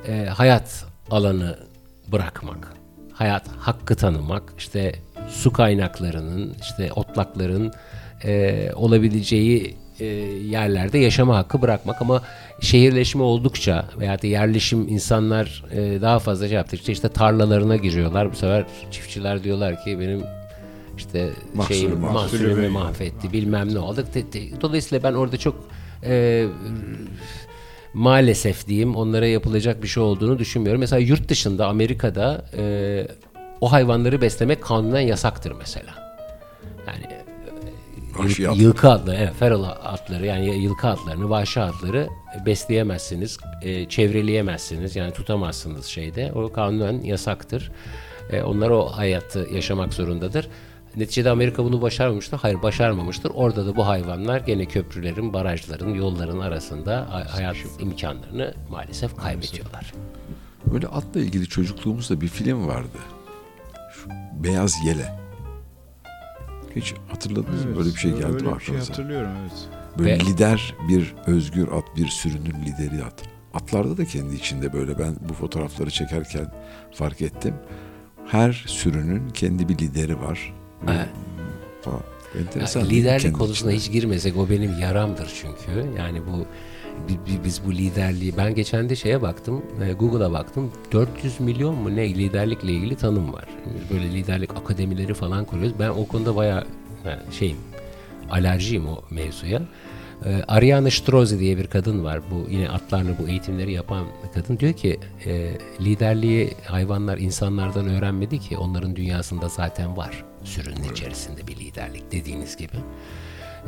e, hayat alanı bırakmak. Hayat hakkı tanımak. İşte su kaynaklarının, işte otlakların e, olabileceği e, yerlerde yaşama hakkı bırakmak ama şehirleşme oldukça veya da yerleşim insanlar e, daha fazla şey yaptıkça işte tarlalarına giriyorlar. Bu sefer çiftçiler diyorlar ki benim işte mahsulü mahsulümü mahvetti bilmem ne oldu. Dolayısıyla ben orada çok e, maalesef diyeyim onlara yapılacak bir şey olduğunu düşünmüyorum. Mesela yurt dışında Amerika'da e, o hayvanları beslemek kanunen yasaktır mesela. Yani Vahşi yıl, atlar. yılkı atları, evet, feral atları yani yılkı atlarını, vahşi atları besleyemezsiniz, e, çevreleyemezsiniz. Yani tutamazsınız şeyde. O kanunen yasaktır. E, onlar o hayatı yaşamak zorundadır. Neticede Amerika bunu başarmamıştır. Hayır başarmamıştır. Orada da bu hayvanlar gene köprülerin, barajların, yolların arasında hayat imkanlarını maalesef kaybediyorlar. Böyle atla ilgili çocukluğumuzda bir film vardı. Beyaz Yele. Hiç hatırladınız mı? Böyle bir şey geldi öyle mi bir şey aklınıza? hatırlıyorum evet. Böyle Ve- lider bir özgür at, bir sürünün lideri at. Atlarda da kendi içinde böyle ben bu fotoğrafları çekerken fark ettim. Her sürünün kendi bir lideri var. Ve- Evet. Falan. Ya, Enteresan. mi? liderlik içinde. hiç girmesek o benim yaramdır çünkü. Yani bu biz bu liderliği ben geçen de şeye baktım e, Google'a baktım 400 milyon mu ne liderlikle ilgili tanım var. Böyle liderlik akademileri falan kuruyoruz. Ben o konuda bayağı yani şeyim alerjiyim o mevzuya. E, Ariana Strozzi diye bir kadın var. Bu yine atlarla bu eğitimleri yapan kadın diyor ki e, liderliği hayvanlar insanlardan öğrenmedi ki onların dünyasında zaten var. Sürünün içerisinde bir liderlik dediğiniz gibi.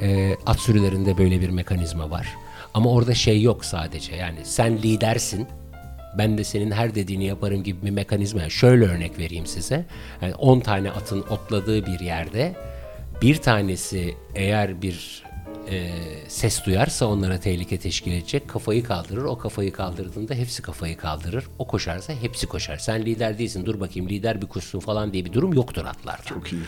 E, at sürülerinde böyle bir mekanizma var. Ama orada şey yok sadece. Yani sen lidersin. Ben de senin her dediğini yaparım gibi bir mekanizma. Yani şöyle örnek vereyim size. Yani 10 tane atın otladığı bir yerde bir tanesi eğer bir e, ses duyarsa onlara tehlike teşkil edecek kafayı kaldırır. O kafayı kaldırdığında hepsi kafayı kaldırır. O koşarsa hepsi koşar. Sen lider değilsin dur bakayım lider bir koşsun falan diye bir durum yoktur atlarda. Çok iyi.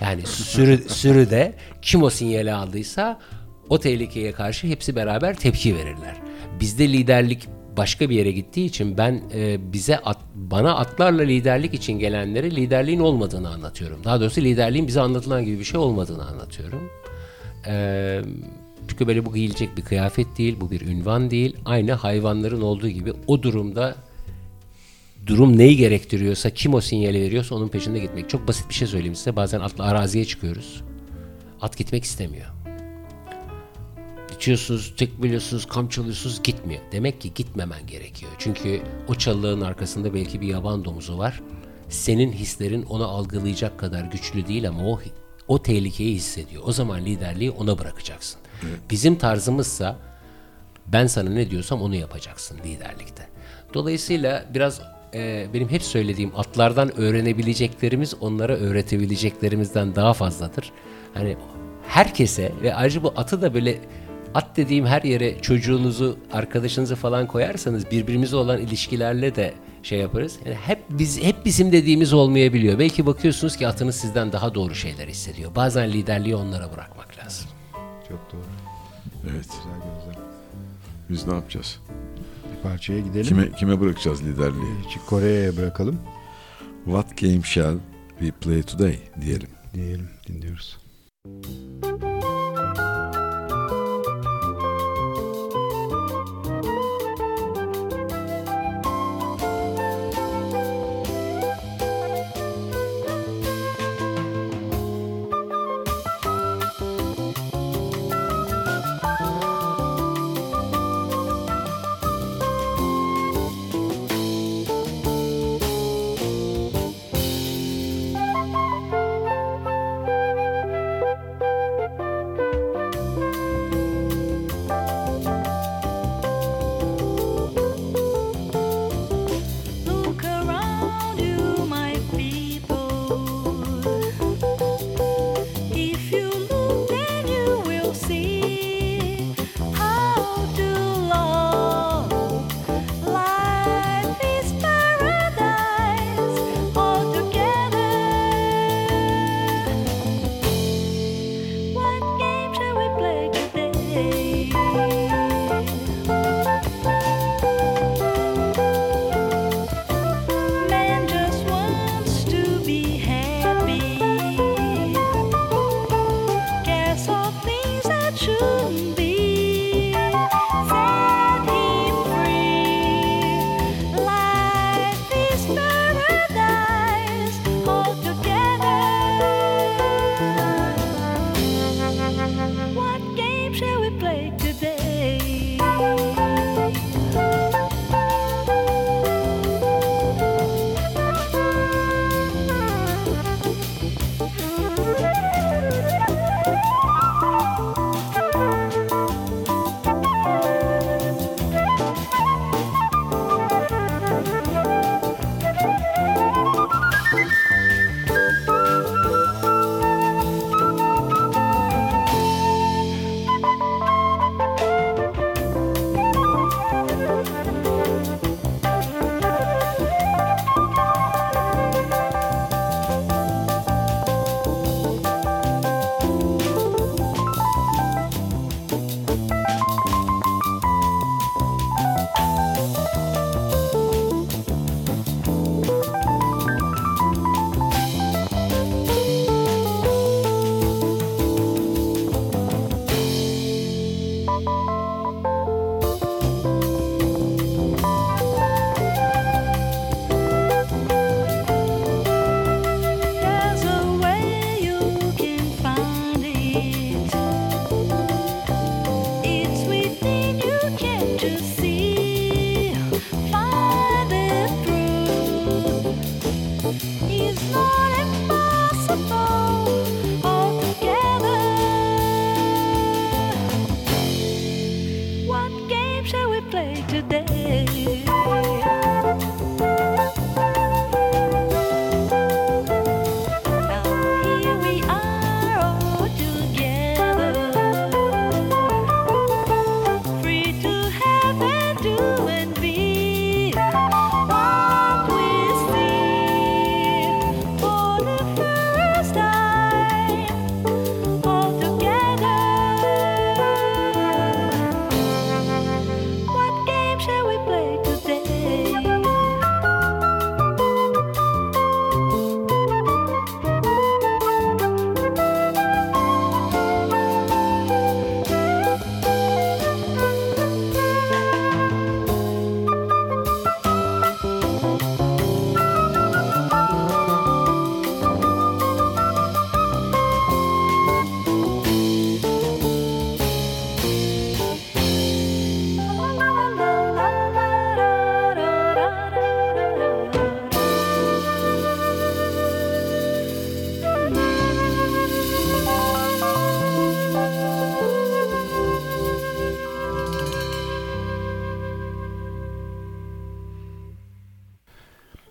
Yani sürü, sürüde kim o sinyali aldıysa o tehlikeye karşı hepsi beraber tepki verirler. Bizde liderlik başka bir yere gittiği için ben e, bize at, bana atlarla liderlik için gelenlere liderliğin olmadığını anlatıyorum. Daha doğrusu liderliğin bize anlatılan gibi bir şey olmadığını anlatıyorum. E, çünkü böyle bu giyilecek bir kıyafet değil, bu bir ünvan değil. Aynı hayvanların olduğu gibi o durumda durum neyi gerektiriyorsa, kim o sinyali veriyorsa onun peşinde gitmek. Çok basit bir şey söyleyeyim size. Bazen atla araziye çıkıyoruz. At gitmek istemiyor. İçiyorsunuz, tek biliyorsunuz, kamp çalıyorsunuz gitmiyor. Demek ki gitmemen gerekiyor. Çünkü o çalılığın arkasında belki bir yaban domuzu var. Senin hislerin onu algılayacak kadar güçlü değil ama o o tehlikeyi hissediyor. O zaman liderliği ona bırakacaksın. Bizim tarzımızsa ben sana ne diyorsam onu yapacaksın liderlikte. Dolayısıyla biraz e, benim hep söylediğim atlardan öğrenebileceklerimiz onlara öğretebileceklerimizden daha fazladır. Hani herkese ve ayrıca bu atı da böyle at dediğim her yere çocuğunuzu, arkadaşınızı falan koyarsanız birbirimize olan ilişkilerle de şey yaparız. Yani hep biz hep bizim dediğimiz olmayabiliyor. Belki bakıyorsunuz ki atınız sizden daha doğru şeyler hissediyor. Bazen liderliği onlara bırakmak lazım. Çok doğru. Evet. Güzel gözler. Biz ne yapacağız? Bir parçaya gidelim. Kime kime bırakacağız liderliği? Chick Corea'ya bırakalım What game shall we play today diyelim. diyelim. Dinliyoruz. What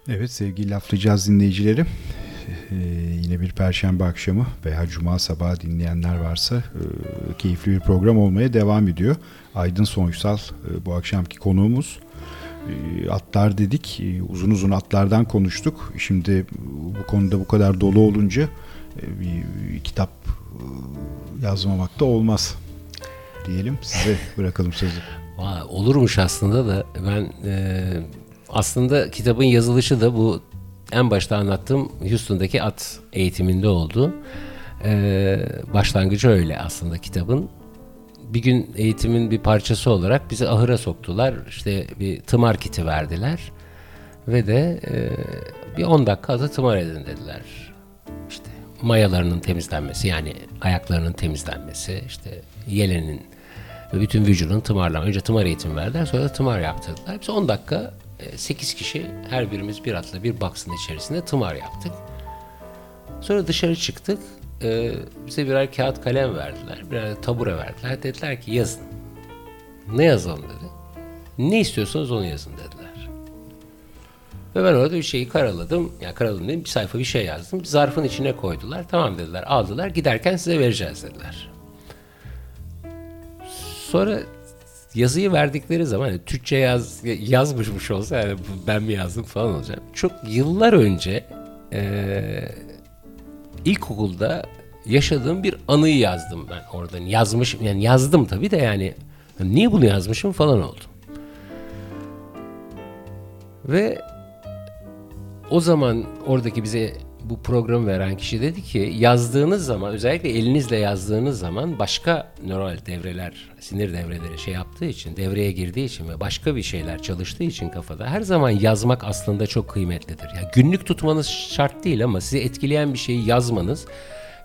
Evet sevgili laflayacağız dinleyicileri. Ee, yine bir perşembe akşamı veya cuma sabahı dinleyenler varsa e, keyifli bir program olmaya devam ediyor. Aydın Soysal e, bu akşamki konuğumuz. E, atlar dedik, e, uzun uzun atlardan konuştuk. Şimdi bu konuda bu kadar dolu olunca e, bir, bir kitap e, yazmamak da olmaz diyelim. Size bırakalım sözü. Olurmuş aslında da ben e, aslında kitabın yazılışı da bu en başta anlattığım Houston'daki at eğitiminde oldu. E, başlangıcı öyle aslında kitabın. Bir gün eğitimin bir parçası olarak bizi ahıra soktular. İşte bir tımar kiti verdiler. Ve de e, bir 10 dakika atı tımar edin dediler. İşte mayalarının temizlenmesi yani ayaklarının temizlenmesi, işte yelenin ve bütün vücudun tımarlama. Önce tımar eğitimi verdiler sonra da tımar yaptırdılar. Biz 10 dakika 8 kişi her birimiz bir atla bir box'ın içerisinde tımar yaptık. Sonra dışarı çıktık. Ee, bize birer kağıt kalem verdiler. Birer tabure verdiler. Dediler ki yazın. Ne yazalım dedi. Ne istiyorsanız onu yazın dediler. Ve ben orada bir şeyi karaladım. Yani karaladım dedim bir sayfa bir şey yazdım. Zarfın içine koydular. Tamam dediler aldılar. Giderken size vereceğiz dediler. Sonra yazıyı verdikleri zaman yani Türkçe yaz yazmışmış olsa yani ben mi yazdım falan olacak. Çok yıllar önce e, ilkokulda yaşadığım bir anıyı yazdım ben oradan. Yazmışım yani yazdım tabii de yani niye bunu yazmışım falan oldu. Ve o zaman oradaki bize bu programı veren kişi dedi ki yazdığınız zaman özellikle elinizle yazdığınız zaman başka nöral devreler, sinir devreleri şey yaptığı için, devreye girdiği için ve başka bir şeyler çalıştığı için kafada her zaman yazmak aslında çok kıymetlidir. Yani günlük tutmanız şart değil ama sizi etkileyen bir şeyi yazmanız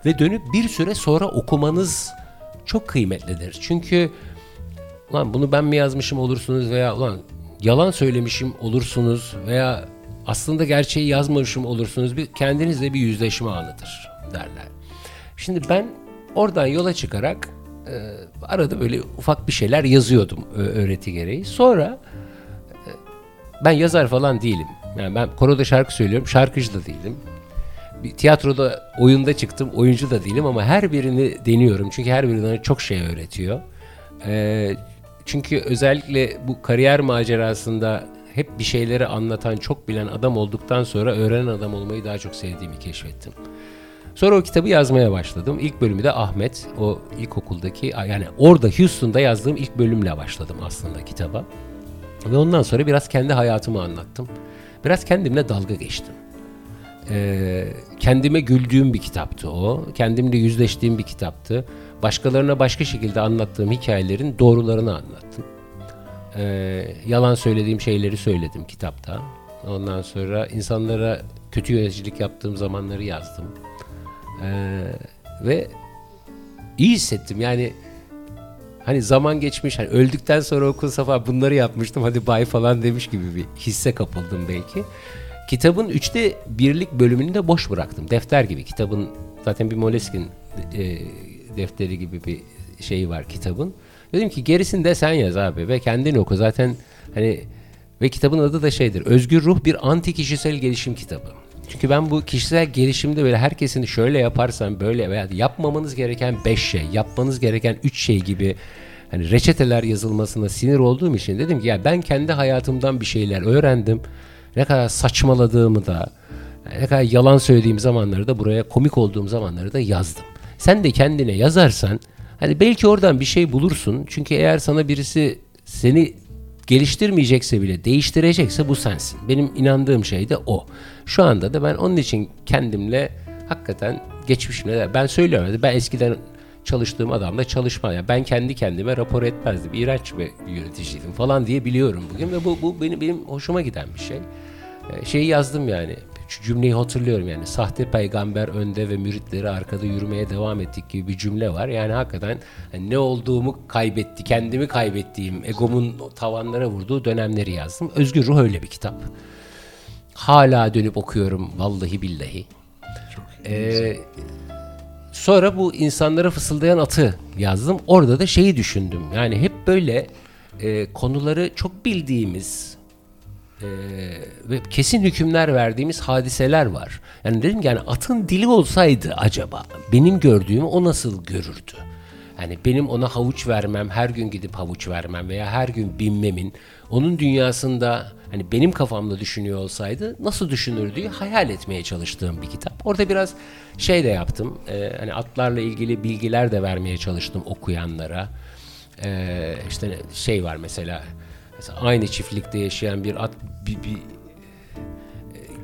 ve dönüp bir süre sonra okumanız çok kıymetlidir. Çünkü ulan bunu ben mi yazmışım olursunuz veya ulan yalan söylemişim olursunuz veya aslında gerçeği yazmamışım olursunuz. Bir, kendinizle bir yüzleşme anıdır derler. Şimdi ben oradan yola çıkarak e, arada böyle ufak bir şeyler yazıyordum öğreti gereği. Sonra e, ben yazar falan değilim. Yani ben koroda şarkı söylüyorum, şarkıcı da değilim. Bir tiyatroda oyunda çıktım, oyuncu da değilim ama her birini deniyorum. Çünkü her biri çok şey öğretiyor. E, çünkü özellikle bu kariyer macerasında hep bir şeyleri anlatan, çok bilen adam olduktan sonra öğrenen adam olmayı daha çok sevdiğimi keşfettim. Sonra o kitabı yazmaya başladım. İlk bölümü de Ahmet, o ilkokuldaki, yani orada Houston'da yazdığım ilk bölümle başladım aslında kitaba. Ve ondan sonra biraz kendi hayatımı anlattım. Biraz kendimle dalga geçtim. Ee, kendime güldüğüm bir kitaptı o. Kendimle yüzleştiğim bir kitaptı. Başkalarına başka şekilde anlattığım hikayelerin doğrularını anlattım. Ee, yalan söylediğim şeyleri söyledim kitapta. Ondan sonra insanlara kötü yöneticilik yaptığım zamanları yazdım. Ee, ve iyi hissettim. Yani hani zaman geçmiş, hani öldükten sonra okunsa falan bunları yapmıştım hadi bay falan demiş gibi bir hisse kapıldım belki. Kitabın üçte birlik bölümünü de boş bıraktım. Defter gibi. Kitabın zaten bir Moleskine e, defteri gibi bir şeyi var kitabın. Dedim ki gerisini de sen yaz abi ve kendin oku. Zaten hani ve kitabın adı da şeydir. Özgür Ruh bir anti kişisel gelişim kitabı. Çünkü ben bu kişisel gelişimde böyle herkesin şöyle yaparsan böyle veya yapmamanız gereken beş şey, yapmanız gereken üç şey gibi hani reçeteler yazılmasına sinir olduğum için dedim ki ya ben kendi hayatımdan bir şeyler öğrendim. Ne kadar saçmaladığımı da ne kadar yalan söylediğim zamanları da buraya komik olduğum zamanları da yazdım. Sen de kendine yazarsan Hani belki oradan bir şey bulursun. Çünkü eğer sana birisi seni geliştirmeyecekse bile değiştirecekse bu sensin. Benim inandığım şey de o. Şu anda da ben onun için kendimle hakikaten geçmişimle ben söylüyorum. Ben eskiden çalıştığım adamla çalışma. Yani ben kendi kendime rapor etmezdim. İğrenç bir yöneticiydim falan diye biliyorum bugün ve bu, bu benim, benim hoşuma giden bir şey. Ee, şeyi yazdım yani şu cümleyi hatırlıyorum yani sahte peygamber önde ve müritleri arkada yürümeye devam ettik gibi bir cümle var. Yani hakikaten yani ne olduğumu kaybetti, kendimi kaybettiğim, egomun tavanlara vurduğu dönemleri yazdım. Özgür Ruh öyle bir kitap. Hala dönüp okuyorum vallahi billahi. Çok ee, sonra bu insanlara fısıldayan atı yazdım. Orada da şeyi düşündüm. Yani hep böyle e, konuları çok bildiğimiz e, ve kesin hükümler verdiğimiz hadiseler var. Yani dedim ki yani atın dili olsaydı acaba benim gördüğümü o nasıl görürdü? Yani benim ona havuç vermem, her gün gidip havuç vermem veya her gün binmemin onun dünyasında hani benim kafamda düşünüyor olsaydı nasıl düşünürdüğü hayal etmeye çalıştığım bir kitap. Orada biraz şey de yaptım. e, hani atlarla ilgili bilgiler de vermeye çalıştım okuyanlara. E, işte şey var mesela, mesela aynı çiftlikte yaşayan bir at bir, bir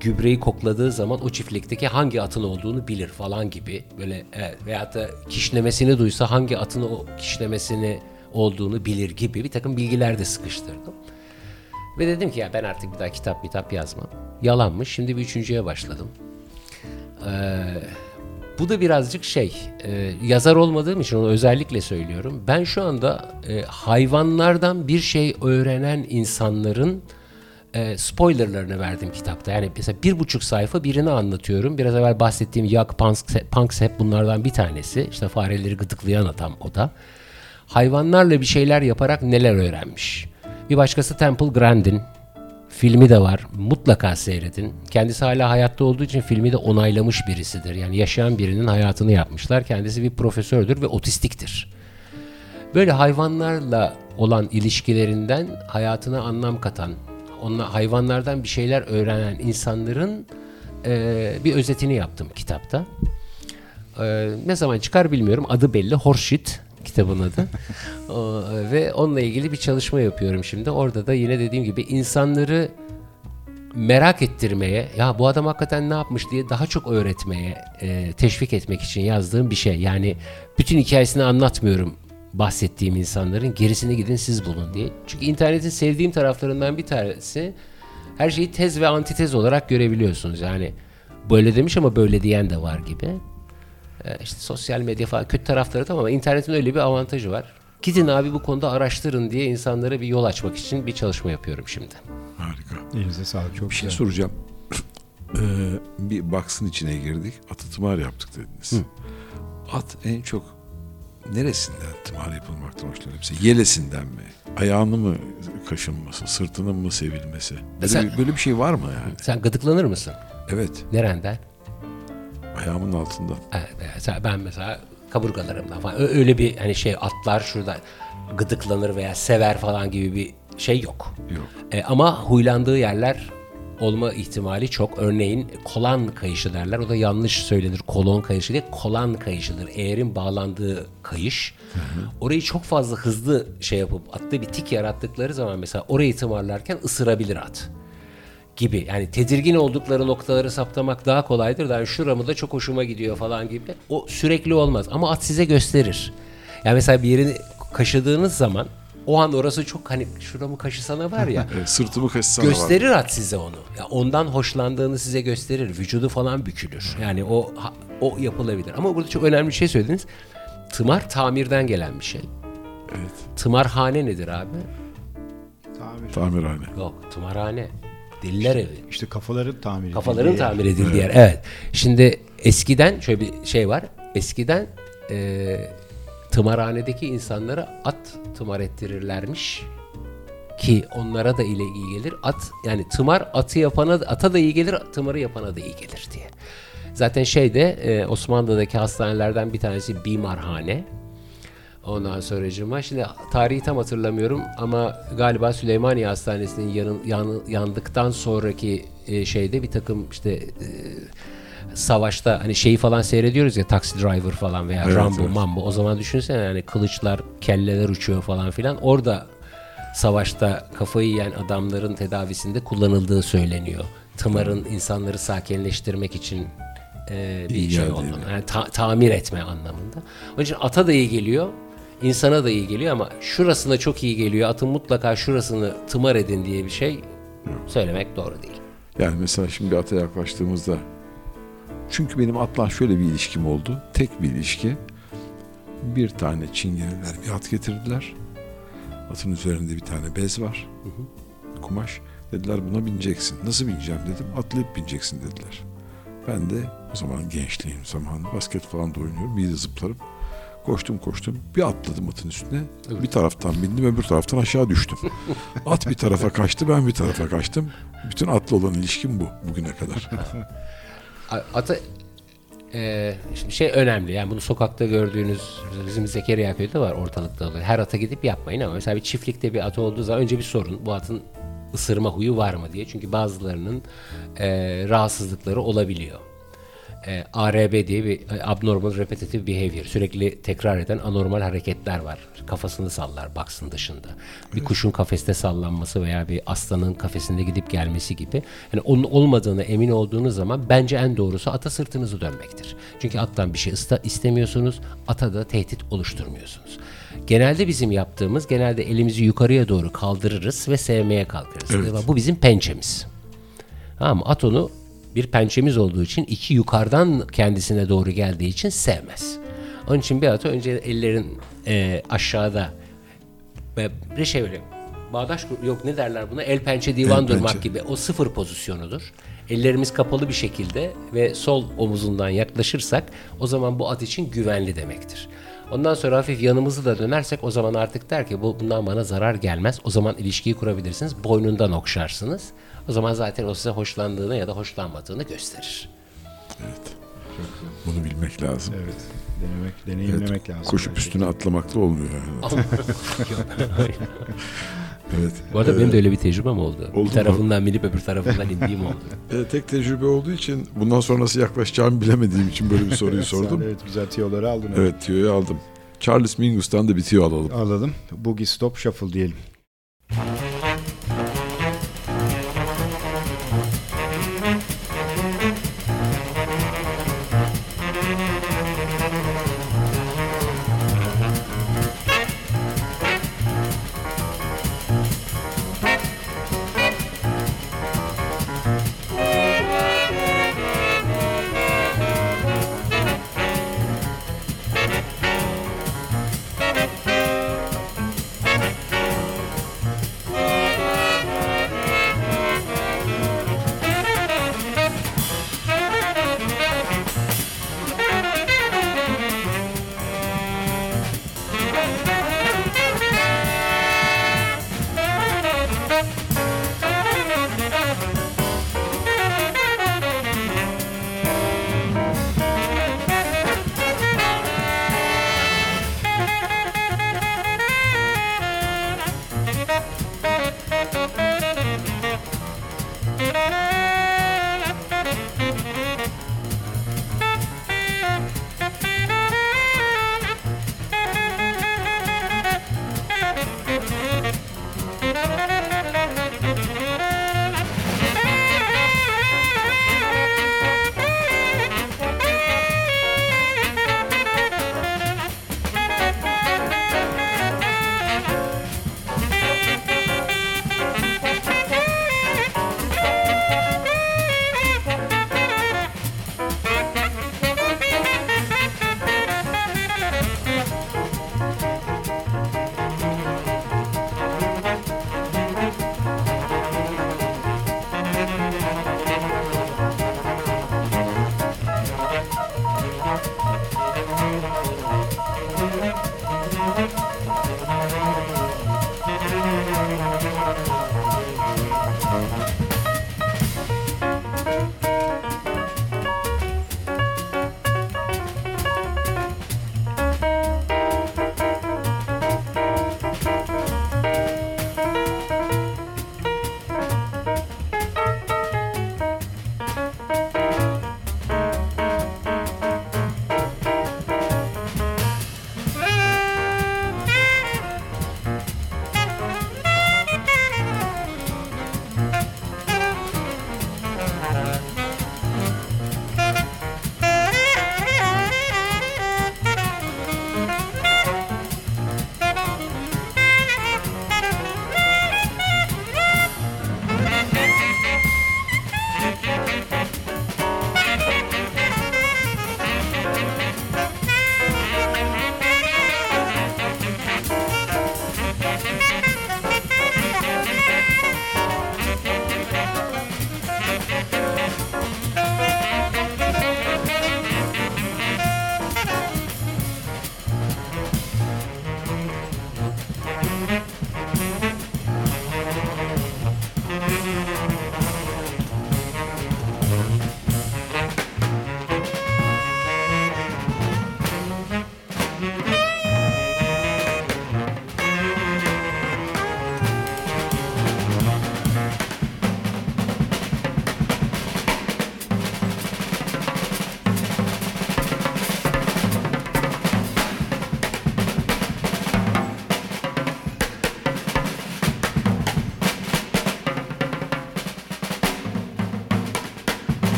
gübreyi kokladığı zaman o çiftlikteki hangi atın olduğunu bilir falan gibi böyle evet, veyahut da kişnemesini duysa hangi atın o kişnemesini olduğunu bilir gibi bir takım bilgiler de sıkıştırdım. Ve dedim ki ya ben artık bir daha kitap kitap yazmam. Yalanmış. Şimdi bir üçüncüye başladım. Ee, bu da birazcık şey, e, yazar olmadığım için onu özellikle söylüyorum. Ben şu anda e, hayvanlardan bir şey öğrenen insanların e, spoilerlarını verdim kitapta. Yani mesela bir buçuk sayfa birini anlatıyorum. Biraz evvel bahsettiğim Yak Punks hep bunlardan bir tanesi. İşte fareleri gıdıklayan adam o da. Hayvanlarla bir şeyler yaparak neler öğrenmiş. Bir başkası Temple Grandin. Filmi de var. Mutlaka seyredin. Kendisi hala hayatta olduğu için filmi de onaylamış birisidir. Yani yaşayan birinin hayatını yapmışlar. Kendisi bir profesördür ve otistiktir. Böyle hayvanlarla olan ilişkilerinden hayatına anlam katan, onunla hayvanlardan bir şeyler öğrenen insanların e, bir özetini yaptım kitapta. E, ne zaman çıkar bilmiyorum. Adı belli. Horseshit kitabın adı. o, ve onunla ilgili bir çalışma yapıyorum şimdi. Orada da yine dediğim gibi insanları merak ettirmeye, ya bu adam hakikaten ne yapmış diye daha çok öğretmeye, e, teşvik etmek için yazdığım bir şey. Yani bütün hikayesini anlatmıyorum bahsettiğim insanların gerisini gidin siz bulun diye. Çünkü internetin sevdiğim taraflarından bir tanesi her şeyi tez ve antitez olarak görebiliyorsunuz. Yani böyle demiş ama böyle diyen de var gibi. Ee, işte sosyal medya falan kötü tarafları tamam ama internetin öyle bir avantajı var. Gidin abi bu konuda araştırın diye insanlara bir yol açmak için bir çalışma yapıyorum şimdi. Harika. Elinize sağlık. Çok Bir şey güzel. soracağım. [clears throat] Ee, bir box'ın içine girdik. Atı tımar yaptık dediniz. At en çok neresinden tımar yapılmaktan hoşlanıyor? Mesela yelesinden mi? Ayağını mı kaşınması? Sırtının mı sevilmesi? Böyle, bir, böyle bir şey var mı yani? Sen gıdıklanır mısın? Evet. Nereden? Ayağımın altından. Evet, mesela ben mesela kaburgalarımdan falan Ö- öyle bir hani şey atlar şurada gıdıklanır veya sever falan gibi bir şey yok. Yok. E, ama huylandığı yerler olma ihtimali çok. Örneğin kolan kayışı derler. O da yanlış söylenir. Kolon kayışı değil, kolan kayışıdır. Eğerin bağlandığı kayış. Orayı çok fazla hızlı şey yapıp attığı bir tik yarattıkları zaman mesela orayı tımarlarken ısırabilir at gibi. Yani tedirgin oldukları noktaları saptamak daha kolaydır. Yani şuramı da çok hoşuma gidiyor falan gibi. O sürekli olmaz ama at size gösterir. Yani mesela bir yerini kaşıdığınız zaman o an orası çok hani şuramı kaşısana var ya. [laughs] Evet, sırtımı kaşısana gösterir at size onu. Ya ondan hoşlandığını size gösterir. Vücudu falan bükülür. Yani o o yapılabilir. Ama burada çok önemli bir şey söylediniz. Tımar tamirden gelen bir şey. Evet. Tımarhane nedir abi? Tamir. Tamirhane. Yok, tımarhane. Diller evi. İşte kafaların tamiri. Kafaların tamir edildiği yer. Evet. Şimdi eskiden şöyle bir şey var. Eskiden e, tımarhanedeki insanlara at tımar ettirirlermiş ki onlara da ile iyi gelir. At yani tımar atı yapana ata da iyi gelir, tımarı yapana da iyi gelir diye. Zaten şeyde e, Osmanlı'daki hastanelerden bir tanesi bimarhane. Ondan sonracığıma şimdi tarihi tam hatırlamıyorum ama galiba Süleymaniye Hastanesi'nin yanı, yanı- yandıktan sonraki e, şeyde bir takım işte e, savaşta hani şeyi falan seyrediyoruz ya Taxi Driver falan veya Evet, Rambo, evet. Mambo o zaman düşünsene yani kılıçlar, kelleler uçuyor falan filan. Orada savaşta kafayı yiyen adamların tedavisinde kullanıldığı söyleniyor. Tımarın insanları sakinleştirmek için e, bir İyi şey olduğunu. Yani ta- tamir etme anlamında. Onun için ata da iyi geliyor, insana da iyi geliyor ama şurasına çok iyi geliyor. Atın mutlaka şurasını tımar edin diye bir şey söylemek doğru değil. Yani mesela şimdi bir ata yaklaştığımızda çünkü benim atla şöyle bir ilişkim oldu. Tek bir ilişki. Bir tane çingeneler bir at getirdiler. Atın üzerinde bir tane bez var. Kumaş. Dediler buna bineceksin. Nasıl bineceğim dedim. Atlayıp bineceksin dediler. Ben de o zaman gençliğim zamanı basket falan da oynuyorum. İyi de zıplarım. Koştum koştum. Bir atladım atın üstüne. Bir taraftan bindim öbür taraftan aşağı düştüm. [laughs] At bir tarafa kaçtı ben bir tarafa kaçtım. Bütün atla olan ilişkim bu bugüne kadar. [laughs] Ata e, şimdi şey önemli yani bunu sokakta gördüğünüz bizim Zekeriya da var ortalıkta oluyor. Her ata gidip yapmayın ama mesela bir çiftlikte bir at olduğu zaman önce bir sorun bu atın ısırma huyu var mı diye. Çünkü bazılarının e, rahatsızlıkları olabiliyor. E, ARB diye bir e, abnormal repetitive behavior sürekli tekrar eden anormal hareketler var. Kafasını sallar baksın dışında. Bir kuşun kafeste sallanması veya bir aslanın kafesinde gidip gelmesi gibi. Yani onun olmadığını emin olduğunuz zaman bence en doğrusu ata sırtınızı dönmektir. Çünkü attan bir şey istemiyorsunuz. Ata da tehdit oluşturmuyorsunuz. Genelde bizim yaptığımız genelde elimizi yukarıya doğru kaldırırız ve sevmeye kalkarız. Bu bizim pençemiz. Tamam mı? At onu bir pençemiz olduğu için iki yukarıdan kendisine doğru geldiği için sevmez. Onun için bir atı önce ellerin e, aşağıda ve bir şey öyle bağdaş yok ne derler buna el pençe divan El durmak pençe. gibi o sıfır pozisyonudur. Ellerimiz kapalı bir şekilde ve sol omuzundan yaklaşırsak o zaman bu at için güvenli demektir. Ondan sonra hafif yanımızı da dönersek o zaman artık der ki bu bundan bana zarar gelmez. O zaman ilişkiyi kurabilirsiniz. Boynundan okşarsınız. O zaman zaten o size hoşlandığını ya da hoşlanmadığını gösterir. Bunu bilmek lazım. Evet. Denemek, deneyimlemek lazım. Koşup gerçekten. üstüne atlamakla olmuyor yani. [laughs] Evet. Bu arada benim de öyle bir tecrübem oldu. oldu bir tarafından binip öbür tarafından indiğim [laughs] oldu. E, tek tecrübe olduğu için bundan sonra nasıl yaklaşacağımı bilemediğim için böyle bir soruyu [laughs] Sen sordum. evet güzel tiyoları aldın. Evet tiyoyu aldım. Charles Mingus'tan da bir tiyo alalım. Alalım. Boogie Stop Shuffle diyelim.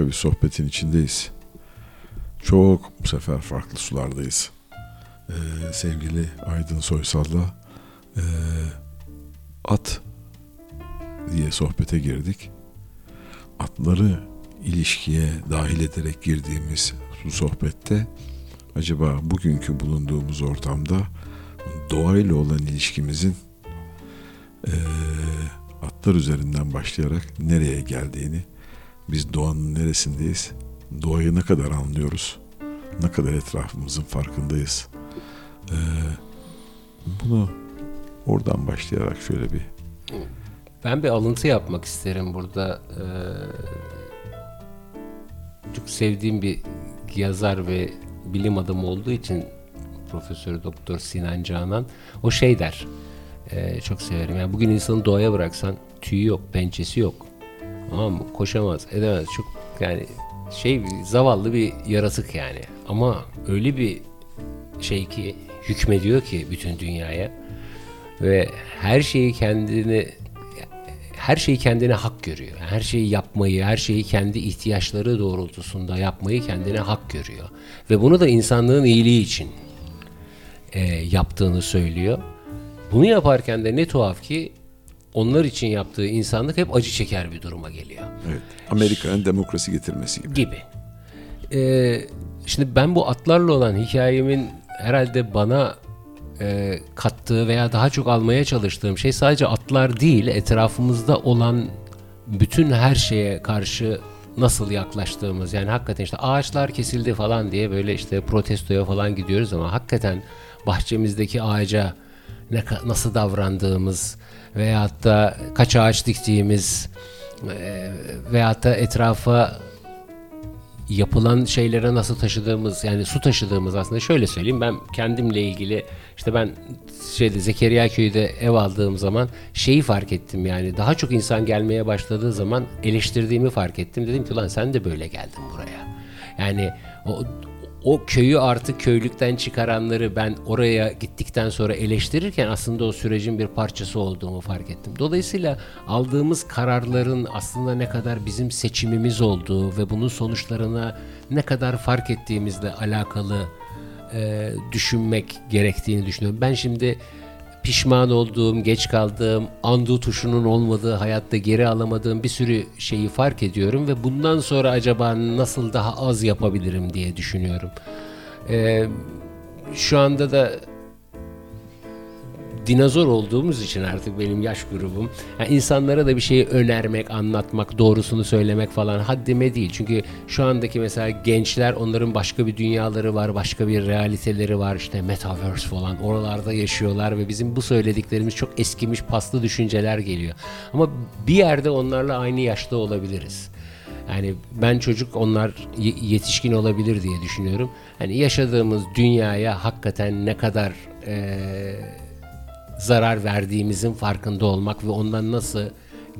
Harika bir sohbetin içindeyiz. Çok bu sefer farklı sulardayız. Ee, sevgili Aydın Soysal'la e, at diye sohbete girdik. Atları ilişkiye dahil ederek girdiğimiz bu sohbette acaba bugünkü bulunduğumuz ortamda doğayla olan ilişkimizin e, atlar üzerinden başlayarak nereye geldiğini, biz doğanın neresindeyiz, doğayı ne kadar anlıyoruz, ne kadar etrafımızın farkındayız. E, bunu oradan başlayarak şöyle bir Ben bir alıntı yapmak isterim burada. Ee, çok sevdiğim bir yazar ve bilim adamı olduğu için Profesör Doktor Sinan Canan o şey der. Ee, çok severim. Yani bugün insanı doğaya bıraksan tüyü yok, pençesi yok. Tamam mı? Koşamaz, edemez. Çok yani şey zavallı bir yaratık yani. Ama öyle bir şey ki hükmediyor ki bütün dünyaya ve her şeyi kendini her şeyi kendine hak görüyor. Her şeyi yapmayı, her şeyi kendi ihtiyaçları doğrultusunda yapmayı kendine hak görüyor. Ve bunu da insanlığın iyiliği için e, yaptığını söylüyor. Bunu yaparken de ne tuhaf ki onlar için yaptığı insanlık hep acı çeker bir duruma geliyor. evet, Amerika'nın demokrasi getirmesi gibi. Gibi. Ee, şimdi ben bu atlarla olan hikayemin herhalde bana e, kattığı veya daha çok almaya çalıştığım şey sadece atlar değil, etrafımızda olan bütün her şeye karşı nasıl yaklaştığımız. Yani hakikaten işte ağaçlar kesildi falan diye böyle işte protestoya falan gidiyoruz ama hakikaten bahçemizdeki ağaca ne nasıl davrandığımız veyahut da kaç ağaç diktiğimiz e, veyahut da etrafa yapılan şeylere nasıl taşıdığımız yani su taşıdığımız aslında şöyle söyleyeyim. Ben kendimle ilgili işte ben şeyde Zekeriya köyde ev aldığım zaman şeyi fark ettim yani. Daha çok insan gelmeye başladığı zaman eleştirdiğimi fark ettim. Dedim ki lan sen de böyle geldin buraya. Yani o o köyü artık köylükten çıkaranları ben oraya gittikten sonra eleştirirken aslında o sürecin bir parçası olduğumu fark ettim. Dolayısıyla aldığımız kararların aslında ne kadar bizim seçimimiz olduğu ve bunun sonuçlarına ne kadar fark ettiğimizle alakalı e, düşünmek gerektiğini düşünüyorum. Ben şimdi pişman olduğum, geç kaldığım, undo tuşunun olmadığı, hayatta geri alamadığım bir sürü şeyi fark ediyorum ve bundan sonra acaba nasıl daha az yapabilirim diye düşünüyorum. Ee, şu anda da dinozor olduğumuz için artık benim yaş grubum yani insanlara da bir şeyi önermek, anlatmak, doğrusunu söylemek falan haddime değil. Çünkü şu andaki mesela gençler onların başka bir dünyaları var, başka bir realiteleri var. işte metaverse falan oralarda yaşıyorlar ve bizim bu söylediklerimiz çok eskimiş paslı düşünceler geliyor. Ama bir yerde onlarla aynı yaşta olabiliriz. Yani ben çocuk onlar ye- yetişkin olabilir diye düşünüyorum. Hani yaşadığımız dünyaya hakikaten ne kadar eee zarar verdiğimizin farkında olmak ve ondan nasıl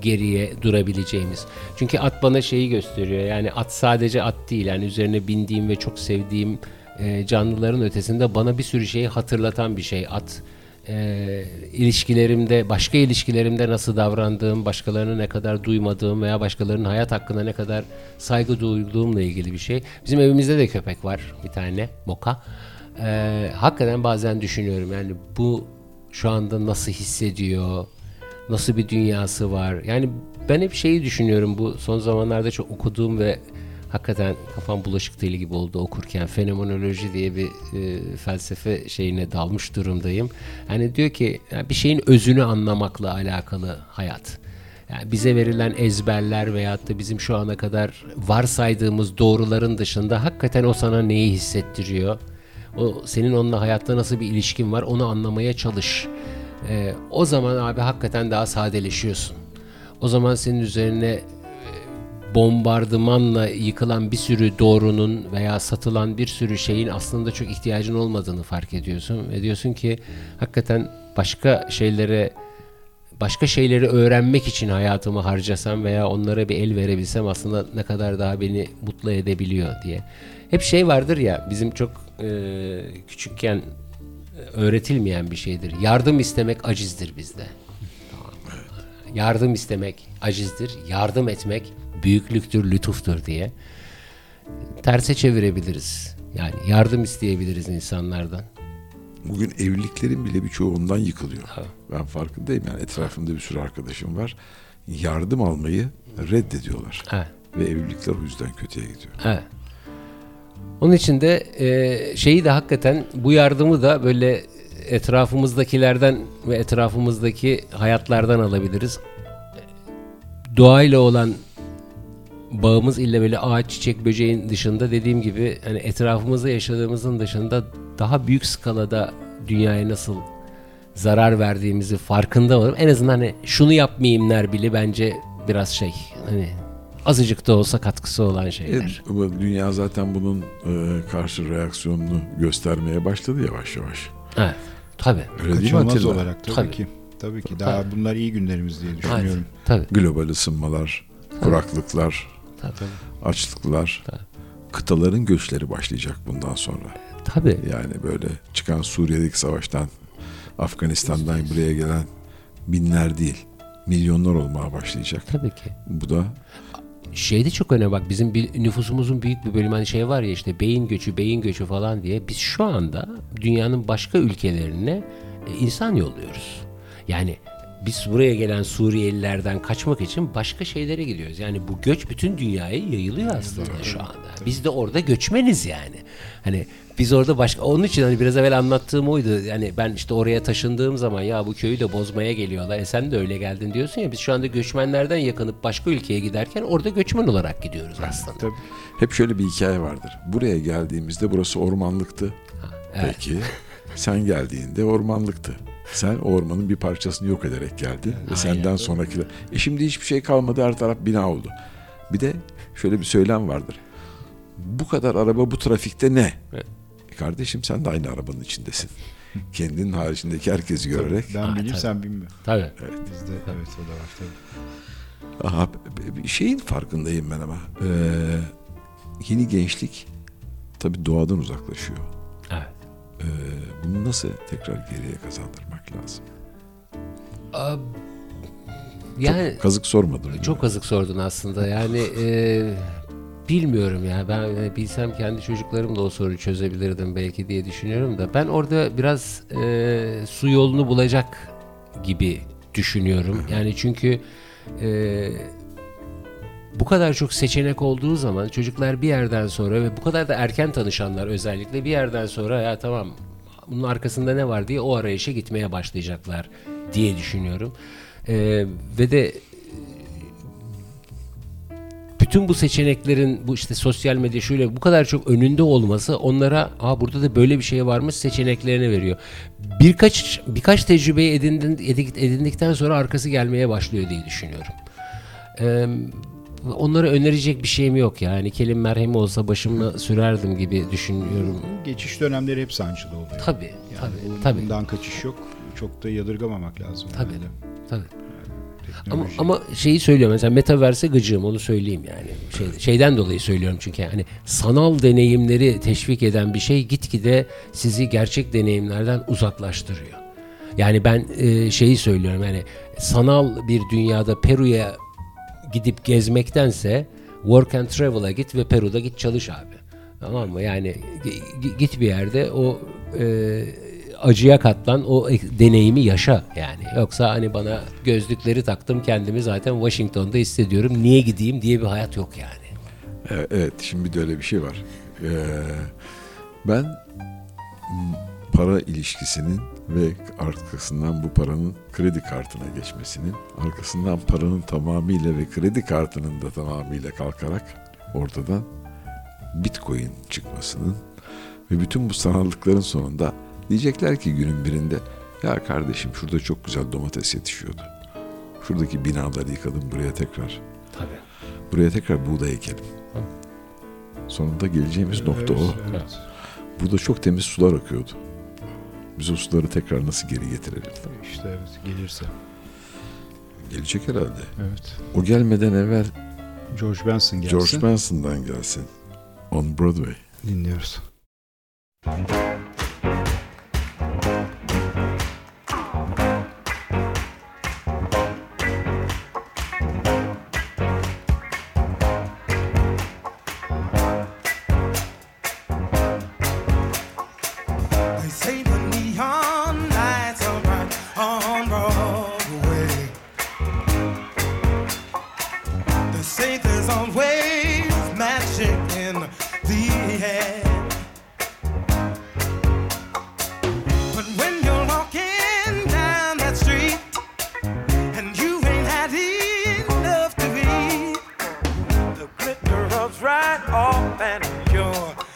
geriye durabileceğimiz. Çünkü at bana şeyi gösteriyor. Yani at sadece at değil. Yani üzerine bindiğim ve çok sevdiğim e, canlıların ötesinde bana bir sürü şeyi hatırlatan bir şey. At e, ilişkilerimde, başka ilişkilerimde nasıl davrandığım, başkalarını ne kadar duymadığım veya başkalarının hayat hakkında ne kadar saygı duyduğumla ilgili bir şey. Bizim evimizde de köpek var bir tane, Moka. E, hakikaten bazen düşünüyorum yani bu şu anda nasıl hissediyor, nasıl bir dünyası var. Yani ben hep şeyi düşünüyorum bu son zamanlarda çok okuduğum ve hakikaten kafam bulaşık deli gibi oldu okurken fenomenoloji diye bir e, felsefe şeyine dalmış durumdayım. Yani diyor ki yani bir şeyin özünü anlamakla alakalı hayat. Yani bize verilen ezberler veyahut da bizim şu ana kadar varsaydığımız doğruların dışında hakikaten o sana neyi hissettiriyor? O senin onunla hayatta nasıl bir ilişkin var onu anlamaya çalış. Ee, o zaman abi hakikaten daha sadeleşiyorsun. O zaman senin üzerine e, bombardımanla yıkılan bir sürü doğrunun veya satılan bir sürü şeyin aslında çok ihtiyacın olmadığını fark ediyorsun ve diyorsun ki hakikaten başka şeylere başka şeyleri öğrenmek için hayatımı harcasam veya onlara bir el verebilsem aslında ne kadar daha beni mutlu edebiliyor diye. Hep şey vardır ya bizim çok e, küçükken öğretilmeyen bir şeydir. Yardım istemek acizdir bizde. Tamam. Yardım istemek acizdir. Yardım etmek büyüklüktür, lütuftur diye terse çevirebiliriz. Yani yardım isteyebiliriz insanlardan. Bugün evliliklerin bile birçoğu ondan yıkılıyor. Ben farkındayım yani etrafımda bir sürü arkadaşım var. Yardım almayı reddediyorlar. Evet. Ve evlilikler o yüzden kötüye gidiyor. Evet. Onun için de e, şeyi de hakikaten bu yardımı da böyle etrafımızdakilerden ve etrafımızdaki hayatlardan alabiliriz. Doğayla olan bağımız ille böyle ağaç, çiçek, böceğin dışında dediğim gibi hani etrafımızda yaşadığımızın dışında daha büyük skalada dünyaya nasıl zarar verdiğimizi farkında olup en azından hani şunu yapmayayımlar bile bence biraz şey hani azıcık da olsa katkısı olan şeyler. Evet, dünya zaten bunun e, karşı reaksiyonunu göstermeye başladı yavaş yavaş. Evet. Tabii. Öyle değil mi Kaçınılmaz olarak tabii, Tabii. ki. Tabii ki. Daha bunlar iyi günlerimiz diye düşünüyorum. Tabii. Global ısınmalar, kuraklıklar, Tabii. açlıklar, kıtaların göçleri başlayacak bundan sonra. Tabii. Yani böyle çıkan Suriye'deki savaştan, Afganistan'dan buraya gelen binler değil, milyonlar olmaya başlayacak. Tabii ki. Bu da Şey de çok önemli bak bizim bir, nüfusumuzun büyük bir bölümü hani şey var ya işte beyin göçü beyin göçü falan diye biz şu anda dünyanın başka ülkelerine e, insan yolluyoruz. Yani biz buraya gelen Suriyelilerden kaçmak için başka şeylere gidiyoruz. Yani bu göç bütün dünyaya yayılıyor aslında şu anda. Biz de orada göçmeniz yani. Hani biz orada başka onun için hani biraz evvel anlattığım oydu. Yani ben işte oraya taşındığım zaman ya bu köyü de bozmaya geliyorlar. E sen de öyle geldin diyorsun ya biz şu anda göçmenlerden yakınıp başka ülkeye giderken orada göçmen olarak gidiyoruz aslında. Tabii. hep şöyle bir hikaye vardır. Buraya geldiğimizde burası ormanlıktı. evet. Peki sen geldiğinde ormanlıktı. Sen o ormanın bir parçasını yok ederek geldin ve senden sonrakiler. E şimdi hiçbir şey kalmadı her taraf bina oldu. Bir de şöyle bir söylem vardır. Bu kadar araba bu trafikte ne? Evet. Kardeşim sen de aynı arabanın içindesin. [laughs] Kendinin haricindeki herkesi görerek. Ben Ha, bileyim sen bilme. Tabii. Bizde evet o da var tabii. Aha, şeyin farkındayım ben ama. Ee, yeni gençlik tabii doğadan uzaklaşıyor. Evet. Ee, bunu nasıl tekrar geriye kazandırmak lazım? Yani Kazık sormadım. değil mi? Çok kazık sordun aslında. Yani e, bilmiyorum ya. Ben e, bilsem kendi çocuklarım da o soruyu çözebilirdim belki diye düşünüyorum da. Ben orada biraz e, su yolunu bulacak gibi düşünüyorum. Yani çünkü e, bu kadar çok seçenek olduğu zaman çocuklar bir yerden sonra ve bu kadar da erken tanışanlar özellikle bir yerden sonra ya tamam bunun arkasında ne var diye o arayışa gitmeye başlayacaklar diye düşünüyorum. E, ve de bütün bu seçeneklerin bu işte sosyal medya şöyle bu kadar çok önünde olması onlara Aa, burada da böyle bir şey varmış seçeneklerini veriyor. Birkaç birkaç tecrübeyi edindin, edindikten sonra arkası gelmeye başlıyor diye düşünüyorum. Ee, onlara önerecek bir şeyim yok yani kelim merhemi olsa başımı sürerdim gibi düşünüyorum. Geçiş dönemleri hep sancılı oluyor. Tabii, Yani tabii, bu- tabii. Bundan kaçış yok. Çok da yadırgamamak lazım. Tabii. herhalde. Tabii. Ama, ama şeyi söylüyorum mesela metaverse gıcığım onu söyleyeyim yani. Şey, şeyden dolayı söylüyorum çünkü hani sanal deneyimleri teşvik eden bir şey gitgide sizi gerçek deneyimlerden uzaklaştırıyor. Yani ben e, şeyi söylüyorum yani sanal bir dünyada Peru'ya gidip gezmektense work and travel'a git ve Peru'da git çalış abi. Tamam mı? Yani gi- gi- git bir yerde o e, acıya katlan o deneyimi yaşa yani. Yoksa hani bana gözlükleri taktım kendimi zaten Washington'da hissediyorum. Niye gideyim diye bir hayat yok yani. Evet, evet şimdi de öyle bir şey var. Ee, ben para ilişkisinin ve arkasından bu paranın kredi kartına geçmesinin, arkasından paranın tamamıyla ve kredi kartının da tamamıyla kalkarak ortadan bitcoin çıkmasının ve bütün bu sanallıkların sonunda diyecekler ki günün birinde ya kardeşim şurada çok güzel domates yetişiyordu. Şuradaki binaları yıkalım buraya tekrar. Tabii. Buraya tekrar buğday ekelim. Sonunda geleceğimiz nokta Evet, o. evet. Burada çok temiz sular akıyordu. Biz o suları tekrar nasıl geri getirelim? İşte evet gelirse. Gelecek herhalde. Evet. O gelmeden evvel George Benson gelsin. George Benson'dan gelsin. On Broadway. Dinliyoruz. say right off and you're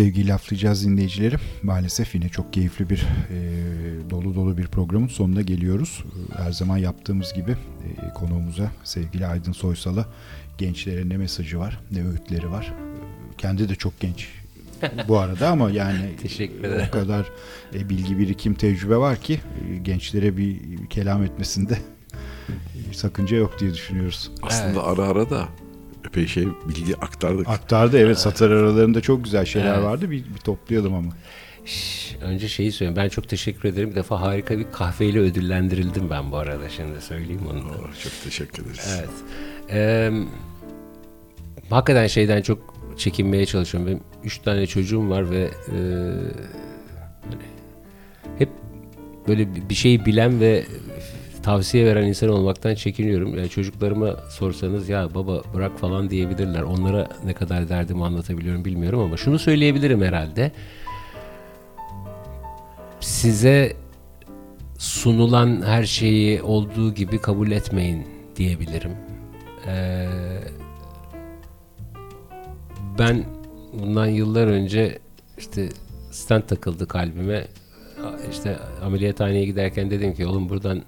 sevgili laflayacağız dinleyicileri. Maalesef yine çok keyifli bir e, dolu dolu bir programın sonuna geliyoruz. Her zaman yaptığımız gibi e, konuğumuza sevgili Aydın Soysal'a gençlere ne mesajı var ne öğütleri var. E, kendi de çok genç [laughs] bu arada ama yani Teşekkür ederim. o kadar e, bilgi birikim tecrübe var ki e, gençlere bir kelam etmesinde e, sakınca yok diye düşünüyoruz. Aslında ara ara da epey şey bilgi aktardık. Aktardı evet satır aralarında çok güzel şeyler Evet. vardı bir, bir toplayalım ama. Şş, Önce şeyi söyleyeyim. Ben çok teşekkür ederim. Bir defa harika bir kahveyle ödüllendirildim ben bu arada. Şimdi söyleyeyim onu da. Çok teşekkür ederiz. Evet. Ee, hakikaten şeyden çok çekinmeye çalışıyorum. Benim üç tane çocuğum var ve e, hep böyle bir- bir şeyi bilen ve tavsiye veren insan olmaktan çekiniyorum. Yani çocuklarıma sorsanız ya baba bırak falan diyebilirler. Onlara ne kadar derdimi anlatabiliyorum bilmiyorum ama şunu söyleyebilirim herhalde. Size sunulan her şeyi olduğu gibi kabul etmeyin diyebilirim. Ee, ben bundan yıllar önce işte stent takıldı kalbime. İşte ameliyathaneye giderken dedim ki oğlum buradan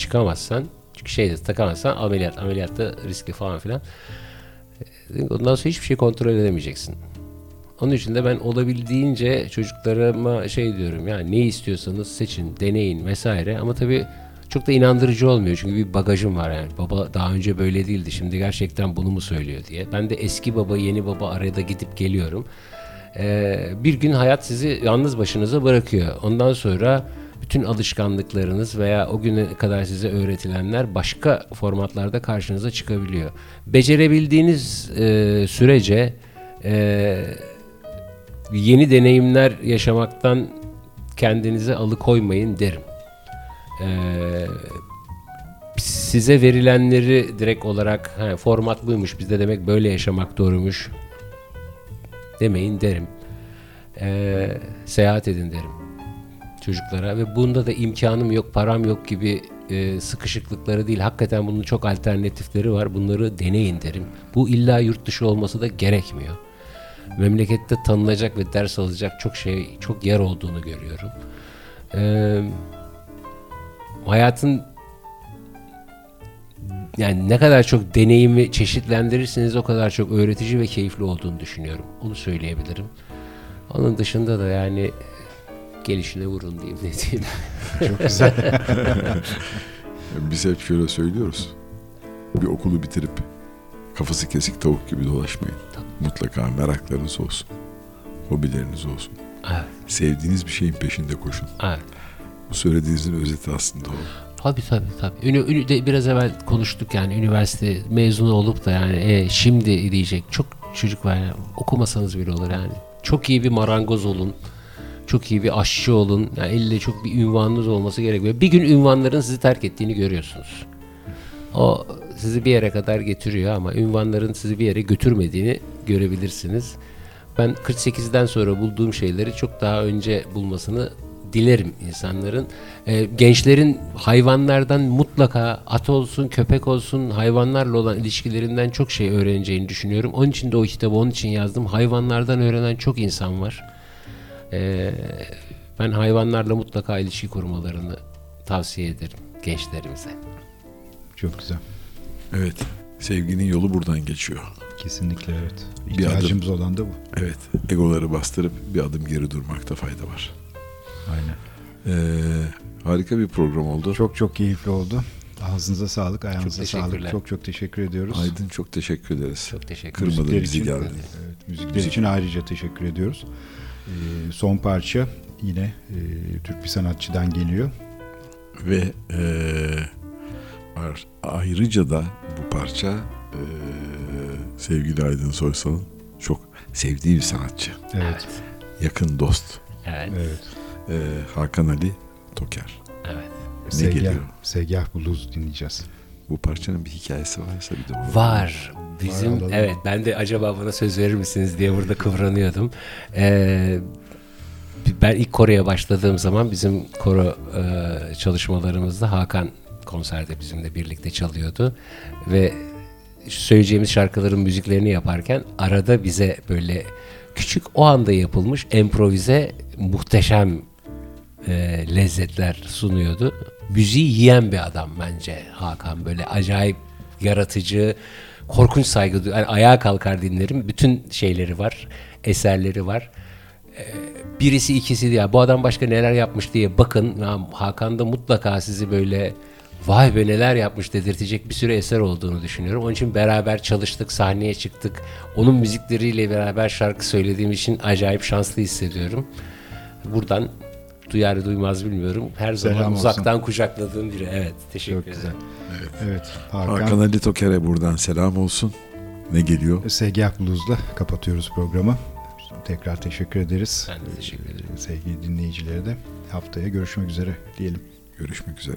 çıkamazsan çünkü şeyde takamazsan ameliyat ameliyatta riskli falan filan. Ondan sonra hiçbir şey kontrol edemeyeceksin. Onun için de ben olabildiğince çocuklarıma şey diyorum yani ne istiyorsanız seçin, deneyin vesaire ama tabii çok da inandırıcı olmuyor çünkü bir bagajım var yani baba daha önce böyle değildi şimdi gerçekten bunu mu söylüyor diye. Ben de eski baba yeni baba arada gidip geliyorum. Ee, bir gün hayat sizi yalnız başınıza bırakıyor. Ondan sonra bütün alışkanlıklarınız veya o güne kadar size öğretilenler başka formatlarda karşınıza çıkabiliyor. Becerebildiğiniz e, sürece e, yeni deneyimler yaşamaktan kendinize alıkoymayın derim. Ee, size verilenleri direkt olarak ha, format buymuş bizde demek böyle yaşamak doğruymuş demeyin derim. Ee, seyahat edin derim çocuklara ve bunda da imkanım yok, param yok gibi e, sıkışıklıkları değil. Hakikaten bunun çok alternatifleri var. Bunları deneyin derim. Bu illa yurt dışı olması da gerekmiyor. Memlekette tanınacak ve ders alacak çok şey, çok yer olduğunu görüyorum. Ee, hayatın yani ne kadar çok deneyimi çeşitlendirirseniz o kadar çok öğretici ve keyifli olduğunu düşünüyorum. Onu söyleyebilirim. Onun dışında da yani gelişine vurun diyeyim [laughs] ne diyeyim. Çok güzel. [laughs] Biz hep şöyle söylüyoruz. Bir okulu bitirip kafası kesik tavuk gibi dolaşmayın. Mutlaka meraklarınız olsun. Hobileriniz olsun. Evet, Sevdiğiniz bir şeyin peşinde koşun. evet. Bu söylediğinizin özeti aslında o. Tabii tabii tabii. Ünü, ünü de biraz evvel konuştuk yani üniversite mezunu olup da yani e, şimdi diyecek çok çocuk var yani okumasanız bile olur yani. Çok iyi bir marangoz olun. Çok iyi bir aşçı olun. Yani elle çok bir ünvanınız olması gerekiyor. Bir gün ünvanların sizi terk ettiğini görüyorsunuz. O sizi bir yere kadar getiriyor ama ünvanların sizi bir yere götürmediğini görebilirsiniz. Ben 48'den sonra bulduğum şeyleri çok daha önce bulmasını dilerim insanların. Ee, gençlerin hayvanlardan mutlaka at olsun, köpek olsun hayvanlarla olan ilişkilerinden çok şey öğreneceğini düşünüyorum. Onun için de o kitabı onun için yazdım. Hayvanlardan öğrenen çok insan var. Ee, ben hayvanlarla mutlaka ilişki kurmalarını tavsiye ederim gençlerimize. Çok güzel. Evet. Sevginin yolu buradan geçiyor. Kesinlikle evet. Bir İhtiyacımız olan da bu. Evet. Egoları bastırıp bir adım geri durmakta fayda var. Aynen. Ee, harika bir program oldu. Çok çok keyifli oldu. Ağzınıza sağlık, ayağınıza Çok sağlık. teşekkürler. Çok çok teşekkür ediyoruz. Aydın çok teşekkür ederiz. Çok teşekkür Kırmadın Müzikler bizi için, geldin. Evet, müzikler için ayrıca teşekkür ediyoruz. Ee, son parça yine e, Türk bir sanatçıdan geliyor. Ve eee, ar- ayrıca da bu parça eee, sevgili Aydın Soysal'ın çok sevdiği bir sanatçı. Evet. Yakın dost. Evet, Evet. Eee, Hakan Ali Toker. evet. Ne Segah, geliyor? Segah Blues dinleyeceğiz. Bu parçanın bir hikayesi varsa bir de Var. Bizim alalım. evet ben de acaba bana söz verir misiniz diye burada kıvranıyordum. Ee, ben ilk koroya başladığım zaman bizim koro e, çalışmalarımızda Hakan konserde bizimle birlikte çalıyordu ve söyleyeceğimiz şarkıların müziklerini yaparken arada bize böyle Küçük o anda yapılmış improvize muhteşem e, lezzetler sunuyordu. Müziği yiyen bir adam bence Hakan böyle acayip yaratıcı, korkunç saygı du- yani ayağa kalkar dinlerim. Bütün şeyleri var, eserleri var. Ee, birisi ikisi ya bu adam başka neler yapmış diye bakın. Hakan da mutlaka sizi böyle vay be neler yapmış dedirtecek bir sürü eser olduğunu düşünüyorum. Onun için beraber çalıştık, sahneye çıktık. Onun müzikleriyle beraber şarkı söylediğim için acayip şanslı hissediyorum. Buradan duyar duymaz bilmiyorum. Her zaman Selam olsun. uzaktan kucakladığım biri. Evet, teşekkür Çok ederim. güzel. Evet. Hakan, Hakan Ali Toker'e buradan selam olsun. Ne geliyor? Segah Blues'la kapatıyoruz programı. Tekrar teşekkür ederiz. Ben de teşekkür ederim. Sevgili dinleyicilere de haftaya görüşmek üzere diyelim. Görüşmek üzere.